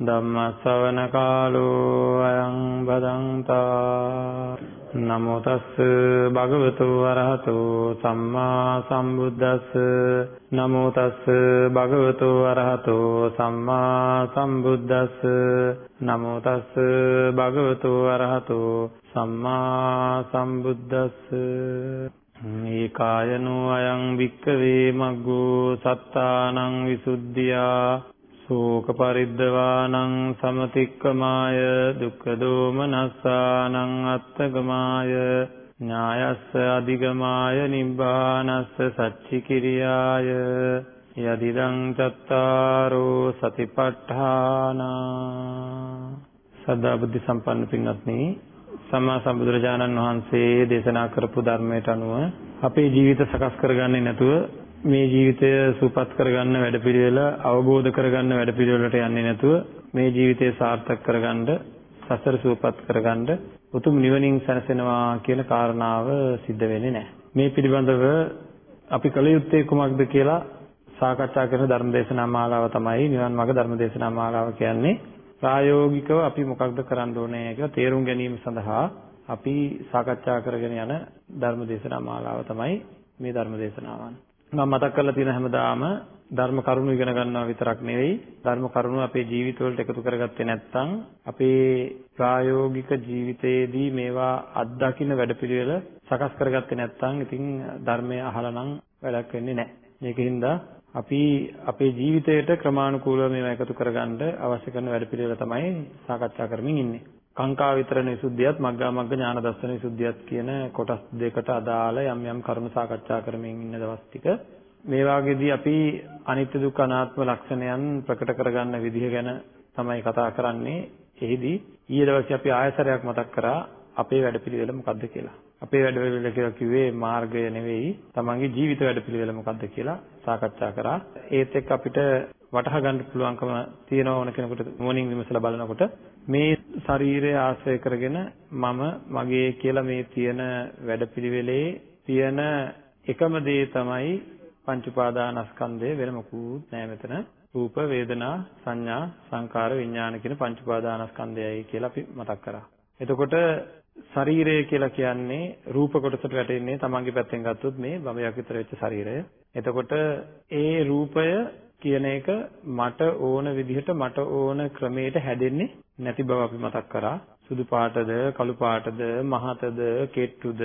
ධම්මසවනකාලෝ අයං භදංතා නමෝ තස්ස භගවතු අරහතෝ සම්මා සම්බුද්දස්ස නමෝ තස්ස භගවතු අරහතෝ සම්මා සම්බුද්දස්ස නමෝ තස්ස භගවතු අරහතෝ සම්මා සම්බුද්දස්ස ඒකායනෝ අයං වික්කවේ මග්ගෝ සත්තානං විසුද්ධියා ශෝක පරිද්දවානං සමතික්කමාය දුක්ඛ දෝමනස්සානං අත්තගමාය ඥායස්ස අධිගමාය නිබ්බානස්ස සච්චිකිරියාය යදිදං චත්තාරෝ සතිපට්ඨාන. සදා බුද්ධ සම්පන්න පින්වත්නි සම්මා සම්බුදුරජාණන් වහන්සේ දේශනා කරපු ධර්මයට අනුව අපේ ජීවිත සකස් කරගන්නේ නැතුව මේ ජීවිතය සූපත් කරගන්න වැඩපිළිවෙල අවබෝධ කරගන්න වැඩපිළිවෙලට යන්නේ නැතුව මේ ජීවිතය සාර්ථක කරගන්න සසර සූපත් කරගන්න උතුම් නිවනින් සැනසෙනවා කියන කාරණාව සිද්ධ වෙන්නේ නැහැ. මේ පිළිබඳව අපි කල යුත්තේ කුමක්ද කියලා සාකච්ඡා කරන ධර්මදේශනා මාලාව තමයි නිවන් මාර්ග ධර්මදේශනා මාලාව කියන්නේ. ප්‍රායෝගිකව අපි මොකක්ද කරන්න ඕනේ කියලා තේරුම් ගැනීම සඳහා අපි සාකච්ඡා කරගෙන යන ධර්මදේශනා මාලාව තමයි මේ ධර්මදේශනාවන්. මම මතක් කරලා තියෙන හැමදාම ධර්ම කරුණු ඉගෙන ගන්නවා විතරක් නෙවෙයි ධර්ම කරුණු අපේ ජීවිතවලට එකතු කරගත්තේ නැත්නම් අපේ ප්‍රායෝගික ජීවිතයේදී මේවා අත්දකින්න වැඩපිළිවෙල සකස් කරගත්තේ නැත්නම් ඉතින් ධර්මය අහලා නම් වැඩක් වෙන්නේ නැහැ. මේකින්ද අපි අපේ ජීවිතයට ක්‍රමානුකූලව මේවා එකතු කරගන්න අවශ්‍ය කරන වැඩපිළිවෙල තමයි සාකච්ඡා කරමින් ඉන්නේ. කාංකා විතරණ විසුද්ධියත් මග්ගා මග්ග ඥාන දර්ශන විසුද්ධියත් කියන කොටස් දෙකට අදාළ යම් යම් කරුණු සාකච්ඡා කරමින් ඉන්න දවස් ටික මේ වාගේදී අපි අනිත්‍ය දුක්ඛ අනාත්ම ලක්ෂණයන් ප්‍රකට කරගන්න විදිහ ගැන තමයි කතා කරන්නේ. එහිදී ඊයේ දවසේ අපි ආයසරයක් මතක් කරා අපේ වැඩපිළිවෙල මොකක්ද කියලා. අපේ වැඩපිළිවෙල කියලා කිව්වේ මාර්ගය නෙවෙයි, තමන්ගේ ජීවිත වැඩපිළිවෙල මොකක්ද කියලා සාකච්ඡා කරා. ඒත් එක්ක අපිට වටහා ගන්න පුළුවන්කම තියෙන ඕන කෙනෙකුට මොනින් විමසලා බලනකොට මේ ශරීරය ආශ්‍රය කරගෙන මම මගේ කියලා මේ තියෙන වැඩපිළිවෙලේ තියෙන එකම දේ තමයි පංච උපාදානස්කන්ධය වෙන මොකුත් නෑ මෙතන රූප වේදනා සංඥා සංකාර විඥාන කියන පංච උපාදානස්කන්ධයයි කියලා අපි මතක් කරා. එතකොට ශරීරය කියලා කියන්නේ රූප කොටසට වැටෙන්නේ තමන්ගේ පැත්තෙන් ගත්තොත් මේ බඹයක් විතර වෙච්ච ශරීරය. එතකොට ඒ රූපය කියන එක මට ඕන විදිහට මට ඕන ක්‍රමයට හැදෙන්නේ නැති බව අපි මතක් කරා. සුදු පාටද, කළු පාටද, මහතද, කෙට්ටුද,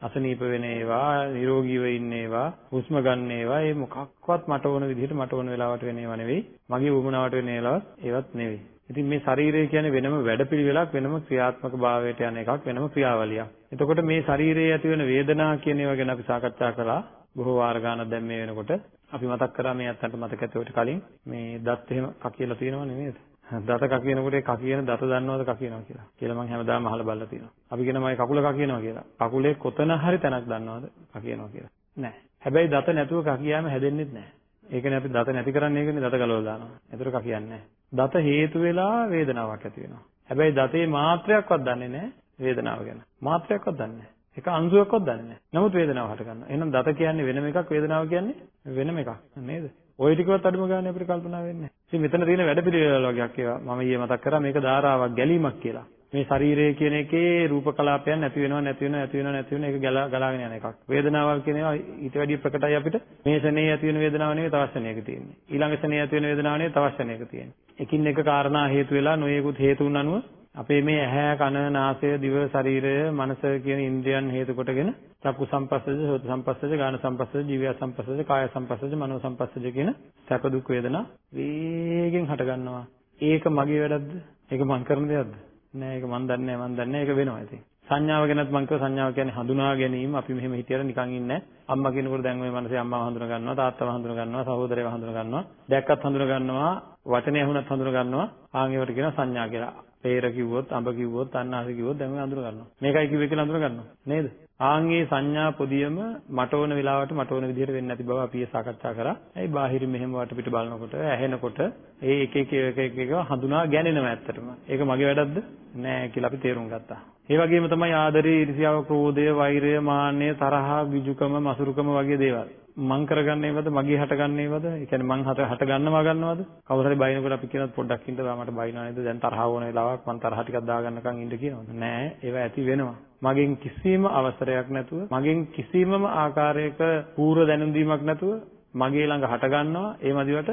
අසනීප වෙන ඒවා, නිරෝගීව ඉන්න ඒවා, හුස්ම ගන්න ඒවා, ඒ මොකක්වත් මට ඕන විදිහට මට ඕන වෙලාවට වෙන ඒවා නෙවෙයි. මගේ වුමනාවට වෙන ඒවාත් ඒවත් නෙවෙයි. ඉතින් මේ ශරීරය කියන්නේ වෙනම වැඩපිළිවෙලක් වෙනම ක්‍රියාත්මක භාවයට යන එකක් වෙනම ක්‍රියාවලියක්. එතකොට මේ ශරීරයේ ඇති වෙන වේදනා කියන ඒවා ගැන අපි සාකච්ඡා කළා. බොහෝ වාර ගානක් දැන් මේ වෙනකොට අපි මතක් කරා මේ අත්තන්ට මතක ඇති ඔයාලට කලින් මේ දත් එහෙම කකියලා තියෙනවනේ නේද? දත කකියනකොට ඒ කකියන දත දන්නවද කකියනවා කියලා. කියලා මම හැමදාම අහලා බලලා තියෙනවා. අපි කියනවා මගේ කකුල කකියනවා කියලා. කකුලේ කොතන හරි තැනක් දන්නවද කකියනවා කියලා. නැහැ. හැබැයි දත නැතුව කකියාම හැදෙන්නේ නැහැ. ඒකනේ අපි දත නැති කරන්නේ ඒකනේ දත ගලවලා දානවා. ඒතර කකියන්නේ නැහැ. දත හේතු වෙලා වේදනාවක් ඇති වෙනවා. හැබැයි දතේ මාත්‍රයක්වත් දන්නේ නැහැ වේදනාව ගැන. මාත්‍රයක්වත් දන්නේ නැහැ. එක අංශුවක්වත් දන්නේ නැහැ. නමුත් වේදනාව හට ගන්නවා. එහෙනම් දත කියන්නේ වෙනම එකක් වේදනාව කියන්නේ වෙනම එකක් නේද? ওই ටිකවත් අඩුම ගානේ අපිට කල්පනා වෙන්නේ නැහැ. ඉතින් මෙතන තියෙන වැඩපිළිවෙල වගේක් ඒවා මම ඊයේ මතක් කරා මේක ධාරාවක් ගැලීමක් කියලා. මේ ශරීරය කියන එකේ රූප කලාපයන් නැති වෙනවා නැති වෙනවා නැති වෙනවා නැති වෙනවා ඒක ගලාගෙන යන එකක්. වේදනාවල් කියන ඒවා ඊට වැඩිය ප්‍රකටයි අපිට. මේ ශනේ ඇති වෙන වේදනාව නෙවෙයි තවත් ශනේක තියෙන්නේ. ඊළඟ ශනේ ඇති වෙන වේදනාව නෙවෙයි තවත් ශනේක තියෙන්නේ. එකින් එක කාරණා හේතු වෙලා නොයෙකුත් හේතුන් අනුව අපේ මේ ඇහැ කන නාසය දිව ශරීරය මනස කියන ඉන්ද්‍රියන් හේතු කොටගෙන චක්කු සම්පස්සද සෝත සම්පස්සද ගාන සම්පස්සද ජීව සම්පස්සද කාය සම්පස්සද මනෝ සම්පස්සද කියන සැප දුක් වේදනා වේගෙන් හට ගන්නවා ඒක මගේ වැඩක්ද? ඒක මං කරන දෙයක්ද? නෑ ඒක මං දන්නේ නෑ මං දන්නේ ඒක වෙනවා ඉතින්. සංඥාව ගැනත් මං කියව සංඥාව කියන්නේ හඳුනා ගැනීම. අපි මෙහෙම හිතියට නිකන් ඉන්නේ අම්මා කෙනෙකුට දැන් මේ මනසේ අම්මාව හඳුනා ගන්නවා තාත්තව හඳුනා ගන්නවා සහෝදරයව හඳුනා ගන්නවා. දැක්කත් හඳුනා ගන්නවා වචනේ ඇහුණත් හඳුනා ගන්නවා. ආන් ඒවට කියනවා සංඥා කියලා. පේර කිව්වොත් අඹ කිව්වොත් අන්නාස කිව්වොත් දැන් ඔය අඳුර ගන්නවා. මේකයි කිව්වේ කියලා අඳුර ගන්නවා. නේද? ආන්ගේ සංඥා පොදියම මට ඕන වෙලාවට මට ඕන විදිහට වෙන්නේ නැති බව අපි සාකච්ඡා කරා. ඇයි බාහිරින් මෙහෙම වටපිට බලනකොට ඇහෙනකොට ඒ එක එක එක එක එක හඳුනා ගැනෙනවා ඇත්තටම. ඒක මගේ වැඩක්ද? නෑ කියලා අපි තේරුම් ගත්තා. ඒ වගේම තමයි ආදරය, ඊර්ෂ්‍යාව, ක්‍රෝධය, වෛරය, මාන්නය, තරහ, විජුකම, මසුරුකම වගේ දේවල්. මං කරගන්නේවද මගේ හටගන්නේවද? ඒ කියන්නේ මං හට හට ගන්නවා ගන්නවද? කවුරු හරි බයිනකොට අපි කියනත් පොඩ්ඩක් ඉන්න බා මට බයිනවා නේද? දැන් තරහ වුණ වෙලාවක් මං තරහ ටිකක් දාගන්නකම් ඉන්න කියනවද? නෑ, ඒවා ඇති වෙනවා. මගෙන් කිසිම අවසරයක් නැතුව, මගෙන් කිසිමම ආකාරයක පූර්ව දැනුම් දීමක් නැතුව මගේ ළඟ හට ගන්නවා. ඒ මදිවට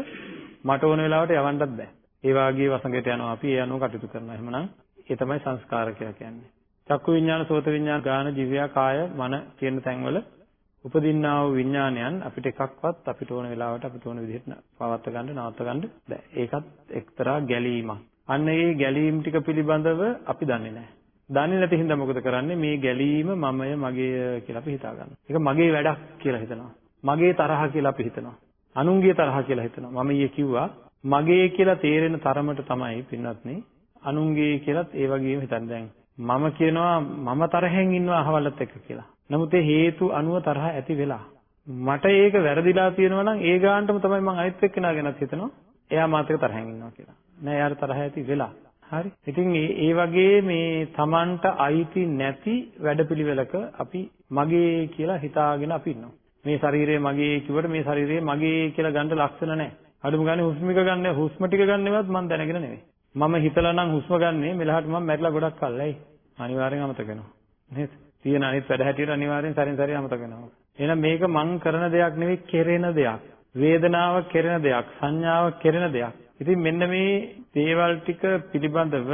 මට ඕන වෙලාවට යවන්නත් බෑ. ඒ වාගේ වසඟයට යනවා අපි ඒ අනුව කටයුතු කරනවා. එහෙමනම් ඒ තමයි සංස්කාර කියලා කියන්නේ. චක්කු විඤ්ඤාණ, සෝත විඤ්ඤාණ, ගාන, ජීවයා, කාය, මන කියන තැන්වල උපදින්නා වූ විඥානයන් අපිට එකක්වත් අපිට ඕන වෙලාවට අපිට ඕන විදිහට පවත්ව ගන්න නවත්ව ගන්න බෑ. ඒකත් එක්තරා ගැලීමක්. අන්න ඒ ගැලීම් ටික පිළිබඳව අපි දන්නේ නැහැ. දන්නේ නැති හින්දා මොකද කරන්නේ? මේ ගැලීම මමය මගේය කියලා අපි හිතා ගන්නවා. ඒක මගේ වැඩක් කියලා හිතනවා. මගේ තරහ කියලා අපි හිතනවා. අනුන්ගේ තරහ කියලා හිතනවා. මම ඊයේ කිව්වා මගේ කියලා තේරෙන තරමට තමයි පින්වත්නි අනුන්ගේ කියලාත් ඒ වගේම හිතන්න දැන් මම කියනවා මම තරහෙන් ඉන්නවා අහවලත් එක්ක කියලා. නමුත් ඒ හේතු අනුව තරහ ඇති වෙලා මට ඒක වැරදිලා තියෙනවා නම් ඒ ගානටම තමයි මම අනිත් එක්කෙනා ගැනත් හිතනවා. එයා මාත් එක්ක තරහෙන් ඉන්නවා කියලා. නෑ යාර තරහ ඇති වෙලා. හරි. ඉතින් ඒ වගේ මේ Tamanට අයිති නැති වැඩපිළිවෙලක අපි මගේ කියලා හිතාගෙන අපි ඉන්නවා. මේ ශරීරය මගේ කිව්වට මේ ශරීරය මගේ කියලා ගන්න ලක්ෂණ නැහැ. අඩුම ගානේ හුස්ම ටික ගන්න හුස්ම ටික ගන්නවත් මම දැනගෙන නෙවෙයි. මම හිතලා නම් හුස්ම ගන්නෙ මෙලහට මම මැරිලා ගොඩක් කල් ඇයි? අනිවාර්යෙන් අමතක වෙනවා. නේද? තියෙන අනිත් වැඩ හැටියට අනිවාර්යෙන් සරින් සරින් අමතක වෙනවා. එහෙනම් මේක මං කරන දෙයක් නෙවෙයි කෙරෙන දෙයක්. වේදනාව කෙරෙන දෙයක්, සංඥාව කෙරෙන දෙයක්. ඉතින් මෙන්න මේ දේවල් ටික පිළිබඳව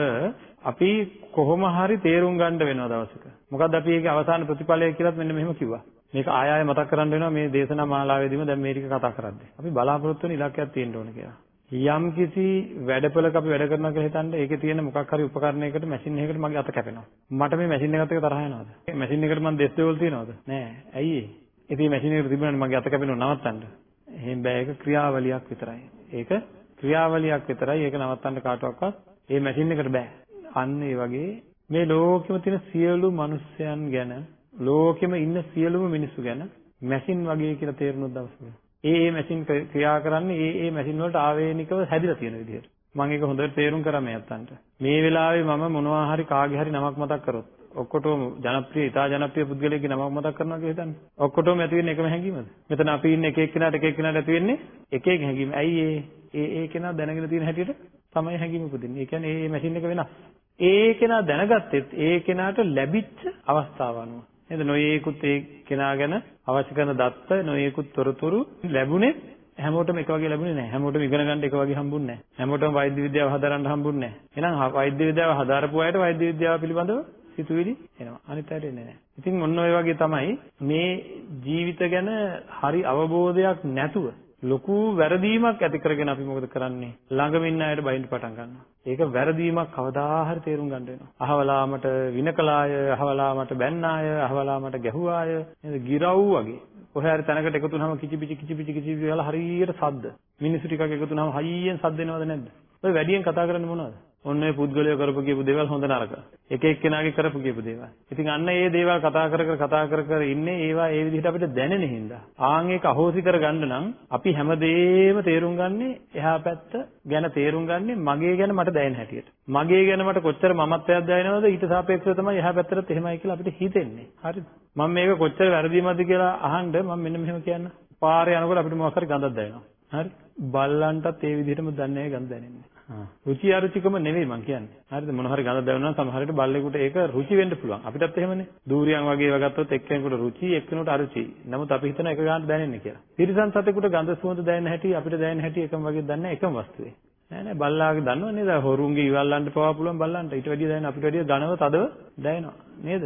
අපි කොහොම හරි තේරුම් ගන්න වෙනවා දවසක. මොකද්ද අපි ඒකේ අවසාන ප්‍රතිඵලය කියලාත් මෙන්න මෙහෙම කිව්වා. මේක ආය ආය මතක් කරන්න වෙනවා මේ දේශනා මාලාවේදීම දැන් මේ ටික කතා කරද්දී. අපි බලාපොරොත්තු වෙන ඉලක්කයක් තියෙන්න ඕන කියලා. යම් කිසි වැඩපලක අපි වැඩ කරනවා කියලා හිතන්න ඒකේ තියෙන මොකක් හරි උපකරණයකට මැෂින් එකකට මගේ අත කැපෙනවා. මට මේ මැෂින් එකත් එක්ක තරහ යනවද? මැෂින් එකට මම දෙස් දෙවල් තියනවද? නෑ. ඇයි ඒ? ඉතින් මැෂින් එකට තිබුණානේ මගේ අත කැපෙනව නවත්තන්න. එහෙන් බෑ ඒක ක්‍රියාවලියක් විතරයි. ඒක ක්‍රියාවලියක් විතරයි. ඒක නවත්තන්න කාටවත් ඒ මැෂින් එකට බෑ. අන්න ඒ වගේ මේ ලෝකෙම තියෙන සියලු මිනිස්යන් ගැන ලෝකෙම ඉන්න සියලුම මිනිස්සු ගැන මැෂින් වගේ කියලා තේරුණොත් දවසක ඒ ඒ මැෂින් ක්‍රියා කරන්නේ ඒ ඒ මැෂින් වලට ආවේනිකව හැදිලා තියෙන විදිහට. මම ඒක හොඳට තේරුම් කරා මේ අත්තන්ට. මේ වෙලාවේ මම මොනවා හරි කාගේ හරි නමක් මතක් කරොත් ඔක්කොටම ජනප්‍රිය ඉතා ජනප්‍රිය පුද්ගලයෙක්ගේ නමක් මතක් කරනවා කියලා හිතන්න. ඔක්කොටම ඇති වෙන්නේ එකම හැඟීමද? මෙතන අපි ඉන්න එක එක්කෙනාට එක එක්කෙනාට ඇති වෙන්නේ එක එක හැඟීම. ඇයි ඒ ඒ ඒ කෙනා දැනගෙන තියෙන හැටියට තමයි හැඟීම උපදින්නේ. ඒ කියන්නේ ඒ මැෂින් එක වෙනස්. ඒ කෙනා දැනගත්තෙත් ඒ කෙනාට ලැබිච්ච අවස්ථාව අනුව. නේද? නොයේකුත් ඒ කෙනා ගැන අවශ්‍ය කරන දත්ත නොයේකුත් තොරතුරු ලැබුණේ හැමෝටම එක වගේ ලැබුණේ නැහැ. හැමෝටම ඉගෙන ගන්න එක වගේ හම්බුන්නේ නැහැ. හැමෝටම වෛද්‍ය විද්‍යාව හදාරන්න හම්බුන්නේ නැහැ. එහෙනම් වෛද්‍ය විද්‍යාව හදාරපු අයට වෛද්‍ය විද්‍යාව පිළිබඳව සිතුවිලි එනවා. අනිත් අයට එන්නේ නැහැ. ඉතින් ඔන්න ඔය වගේ තමයි මේ ජීවිත ගැන හරි අවබෝධයක් නැතුව ලොකු වැරදීමක් ඇති කරගෙන අපි මොකද කරන්නේ? ළඟම ඉන්න අයට බයින්ඩ් පටන් ගන්නවා. ඒක වැරදීමක් කවදා හරි තේරුම් ගන්න වෙනවා. අහවලා මට විනකලාය, අහවලා මට බැන්නාය, අහවලා මට ගැහුවාය, නේද? ගිරව් වගේ. කොහේ හරි තැනකට එකතු වුනහම කිචි පිචි කිචි පිචි කිචි වෙලා හරියට සද්ද. මිනිස්සු ටිකක් එකතු වුනහම හයියෙන් සද්ද එනවද නැද්ද? ඔය වැඩියෙන් කතා කරන්නේ මොනවද? ඔන්න ඔය පුද්ගලයා කරපු කියපු දේවල් හොඳ නරක. එක එක්කෙනාගේ කරපු කියපු දේවල්. ඉතින් අන්න ඒ දේවල් කතා කර කර කතා කර කර ඉන්නේ ඒවා ඒ විදිහට අපිට දැනෙන හින්දා. ආන් ඒක අහෝසි කරගන්න නම් අපි හැමදේම තේරුම් ගන්නේ එහා පැත්ත ගැන තේරුම් ගන්නේ මගේ ගැන මට දැනෙන හැටියට. මගේ ගැන මට කොච්චර මමත්වයක් දැනෙනවද ඊට සාපේක්ෂව තමයි එහා පැත්තට එහෙමයි කියලා අපිට හිතෙන්නේ. හරිද? මම මේක කොච්චර වැරදිමත්ද කියලා අහන්න මම මෙන්න මෙහෙම කියන්න. පාරේ යනකොට අපිට මොකක් හරි ගඳක් දැනෙනවා. හරි? බල්ලන්ටත් ඒ විදිහටම දන්නේ ගඳ දැනෙන්නේ. රුචි අරුචිකම නෙවෙයි මං කියන්නේ. හරිද? මොන හරි ගඳ දැනුණා සමහර විට බල්ලෙකුට ඒක රුචි වෙන්න පුළුවන්. අපිටත් එහෙමනේ. දූරියන් වගේ ඒවා ගත්තොත් එක්කෙනෙකුට රුචි එක්කෙනෙකුට අරුචි. නමුත් අපි හිතන එක ගන්නට දැනෙන්නේ කියලා. තිරිසන් සතෙකුට ගඳ සුවඳ දැනෙන හැටි අපිට දැනෙන හැටි එකම වගේ දන්නේ එකම වස්තුවේ. නෑ නෑ බල්ලාගේ දන්නව නේද? හොරුන්ගේ ඉවල්ලන්ට පවා පුළුවන් බල්ලන්ට. ඊට වැඩිය දැනෙන අපිට වැඩිය ඝනව තදව දැනෙනවා. නේද?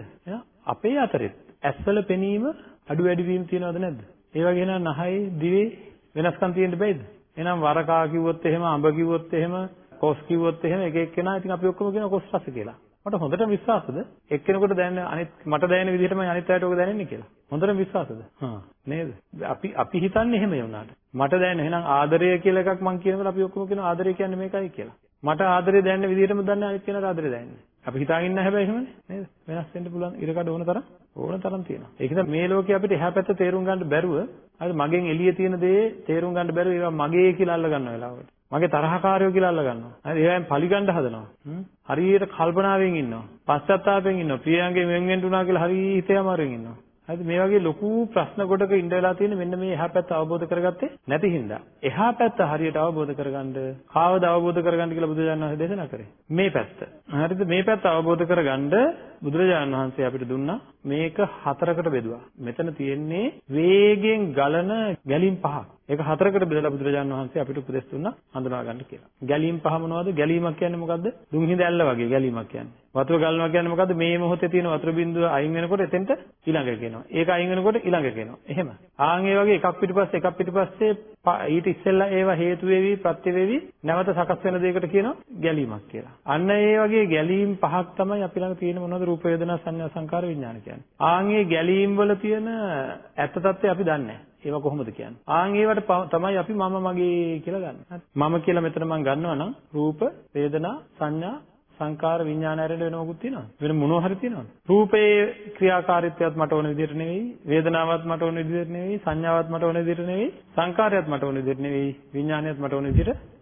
අපේ අතරෙත් ඇස්වල පෙනීම අඩු වැඩි වීම තියනවද නැද්ද? ඒ වගේ නේද නහයි දිවේ වෙනස්කම් තියෙන්න බෑද? එහෙනම් වරකා කිව්වොත් එහෙම අඹ කිව්වොත් එහෙම කොස් කිව්වොත් එහෙම එක එක්කෙනා ඉතින් අපි ඔක්කොම කියනවා කොස් රස කියලා. මට හොඳටම විශ්වාසද? එක්කෙනෙකුට දැනෙන අනිත් මට දැනෙන විදිහටමයි අනිත් අයට ඔක දැනෙන්නේ කියලා. හොඳටම විශ්වාසද? හා නේද? අපි අපි හිතන්නේ එහෙම වුණාට. මට දැනෙන එහෙනම් ආදරය කියලා එකක් මම කියනකොට අපි ඔක්කොම කියනවා ආදරය කියන්නේ මේකයි කියලා. මට ආදරය දැනෙන විදිහටම දන්නේ අනිත් කෙනාට ආදරය දැනෙන්නේ. අපි හිතාගෙන ඉන්න හැබැයි එහෙමනේ නේද? වෙනස් වෙන්න පුළුවන් ඉරකඩ ඕන තරම් ඕන තරම් තියෙනවා. ඒකද මේ ලෝකේ අපිට එහා පැත්ත තේරුම් ගන්න බැරුව අර මගෙන් එළිය තියෙන දේ තේරුම් ගන්න බැරුව ඒවා මගේ කියලා අල්ල ගන්න වෙලාවට. මගේ තරහකාරයෝ කියලා අල්ල ගන්නවා. හරි ඒවෙන් පලිගන්න හදනවා. හරියට කල්පනාවෙන් ඉන්නවා. පශ්චාත්තාපයෙන් ඉන්නවා. ප්‍රියංගේ මෙන් වෙන්න උනා කියලා හරි හිතේ අමාරුවෙන් ඉන්නවා. හරිද? මේ වගේ ලොකු ප්‍රශ්න කොටක ඉඳ වෙලා තියෙන මෙන්න මේ එහා පැත්ත අවබෝධ කරගත්තේ නැති හින්දා. එහා පැත්ත හරියට අවබෝධ කරගන්න කාවද අවබෝධ කරගන්න කියලා බුදුරජාණන් වහන්සේ දේශනා කරේ. මේ පැත්ත. හරිද? මේ පැත්ත අවබෝධ කරගන්න බුදුරජාණන් වහන්සේ අපිට දුන්නා මේක හතරකට බෙදුවා මෙතන තියෙන්නේ වේගෙන් ගලන ගැලීම් පහක් ඒක හතරකට බෙදලා බුදුරජාණන් වහන්සේ අපිට උපදෙස් දුන්නා හඳුනා ගන්න කියලා. ගැලීම් පහ මොනවද? ගැලීමක් කියන්නේ මොකද්ද? දුම්හිඳ ඇල්ල වගේ ගැලීමක් කියන්නේ. වතුර ගලනවා කියන්නේ මොකද්ද? මේ මොහොතේ තියෙන වතුර බිඳුව අයින් වෙනකොට එතෙන්ට ඊළඟ කියනවා. ඒක අයින් වෙනකොට ඊළඟ කියනවා. එහෙම. ආන් ඒ වගේ එකක් පිටිපස්සේ එකක් පිටිපස්සේ ඊට ඉස්සෙල්ලා ඒවා හේතු වෙවි ප්‍රත්‍ය වෙවි නැවත සකස් වෙන දෙයකට කියනවා ගැලීමක් කියලා. අන්න ඒ වගේ ගැලීම් පහක් තමයි අපි ළඟ තියෙන මොනවද? රූප වේදනා සංඥා සංකාර විඥාන කියන්නේ. ආන් ඒ ගැලීම් වල තියෙන ඇත්ත తත්ත්වය අපි දන්නේ නැහැ. ඒවා කොහොමද කියන්නේ? ආන් ඒවට තමයි අපි මම මගේ කියලා ගන්න. මම කියලා මෙතන මම ගන්නවා නම් රූප, වේදනා, සංඥා, සංකාර විඥාන ඇරෙන්න වෙන මොකුත් තියෙනවද? වෙන මොනවා හරි තියෙනවද? රූපේ ක්‍රියාකාරීත්වයත් මට ඕන විදිහට නෙවෙයි, වේදනාවත් මට ඕන විදිහට නෙවෙයි, සංඥාවත් මට ඕන විදිහට නෙවෙයි, සංකාරයත් මට ඕන විදිහට නෙවෙයි, විඥානයත් මට ඕන විදිහට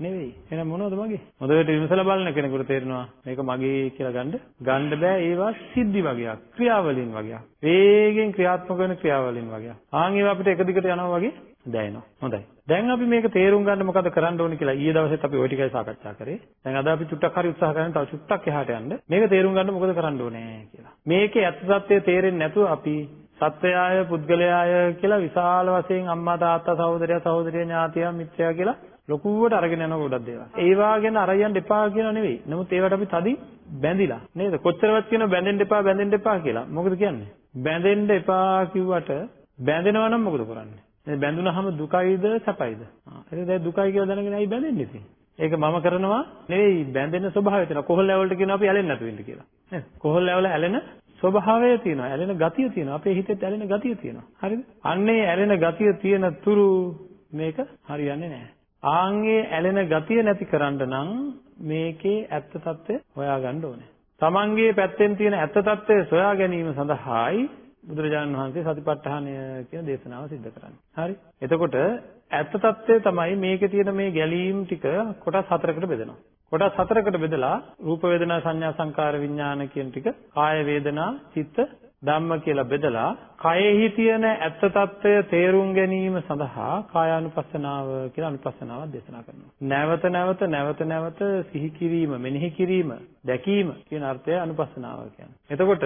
නෙවෙයි. එහෙනම් මොනවද මගේ? හොඳට විමසලා බලන කෙනෙකුට තේරෙනවා මේක මගේ කියලා ගන්න. ගන්න බෑ ඒවා සිද්ධි වගේක්, ක්‍රියාවලින් වගේක්. වේගෙන් ක්‍රියාත්මක වෙන ක්‍රියාවලින් වගේක්. ආන් ඒවා අපිට එක දිගට යනවා වගේ දැනෙනවා. හොඳයි. දැන් අපි මේක තේරුම් ගන්න මොකද කරන්න ඕනේ කියලා ඊයේ දවසෙත් අපි ওই ටිකයි සාකච්ඡා කරේ. දැන් අද අපි චුට්ටක් හරි උත්සාහ කරන තව චුට්ටක් එහාට යන්න. මේක තේරුම් ගන්න මොකද කරන්න ඕනේ කියලා. මේකේ ඇත්ත සත්‍යය තේරෙන්නේ නැතුව අපි සත්වයාය පුද්ගලයාය කියලා විශාල වශයෙන් අම්මා තාත්තා සහෝදරයා සහෝදරිය ඥාතියා මිත්‍රයා කියලා ලොකුවට අරගෙන යන ගොඩක් දේවල්. ඒවා ගැන අරයන් එපා කියනවා නෙවෙයි. නමුත් ඒවට අපි තදින් බැඳිලා නේද? කොච්චරවත් කියන බැඳෙන්න එපා බැඳෙන්න එපා කියලා. මොකද කියන්නේ? බැඳෙන්න එපා කිව්වට බැඳෙනවා නම් මොකද කරන්නේ? බැඳුනහම දුකයිද සැපයිද? ඒක දැන් දුකයි කියලා දැනගෙන ඇයි බැඳෙන්නේ ඉතින්? ඒක මම කරනවා නෙවෙයි බැඳෙන ස්වභාවය තියෙනවා. කොහොල් ඇවලට කියනවා අපි ඇලෙන්නේ නැතු වෙන්න කියලා. නේද? කොහොල් ඇවල ඇලෙන ස්වභාවය තියෙනවා. ඇලෙන ගතිය තියෙනවා. අපේ හිතෙත් ඇලෙන ගතිය තියෙනවා. හරිද? අන්නේ ඇලෙන ගතිය තියෙන තුරු මේක හරියන්නේ නැහැ. ආන්ගේ ඇලෙන ගතිය නැති කරන්න නම් මේකේ ඇත්ත తත්වය හොයාගන්න ඕනේ. තමන්ගේ පැත්තෙන් තියෙන ඇත්ත తත්වය සොයා ගැනීම සඳහායි බුදුරජාණන් වහන්සේ සතිපට්ඨානය කියන දේශනාව සිද්ධ කරන්නේ. හරි. එතකොට ඇත්ත తත්වය තමයි මේකේ තියෙන මේ ගැලීම් ටික කොටස් හතරකට බෙදෙනවා. කොටස් හතරකට බෙදලා රූප වේදනා සංඥා සංකාර විඥාන කියන ටික කාය වේදනා චිත්ත ධම්ම කියලා බෙදලා කයෙහි තියෙන ඇත්ත తত্ত্বය තේරුම් ගැනීම සඳහා කායානුපස්සනාව කියලා අනුපස්සනාවක් දේශනා කරනවා. නැවත නැවත නැවත නැවත සිහි කිරීම මෙනෙහි කිරීම දැකීම කියන අර්ථය අනුපස්සනාව කියන්නේ. එතකොට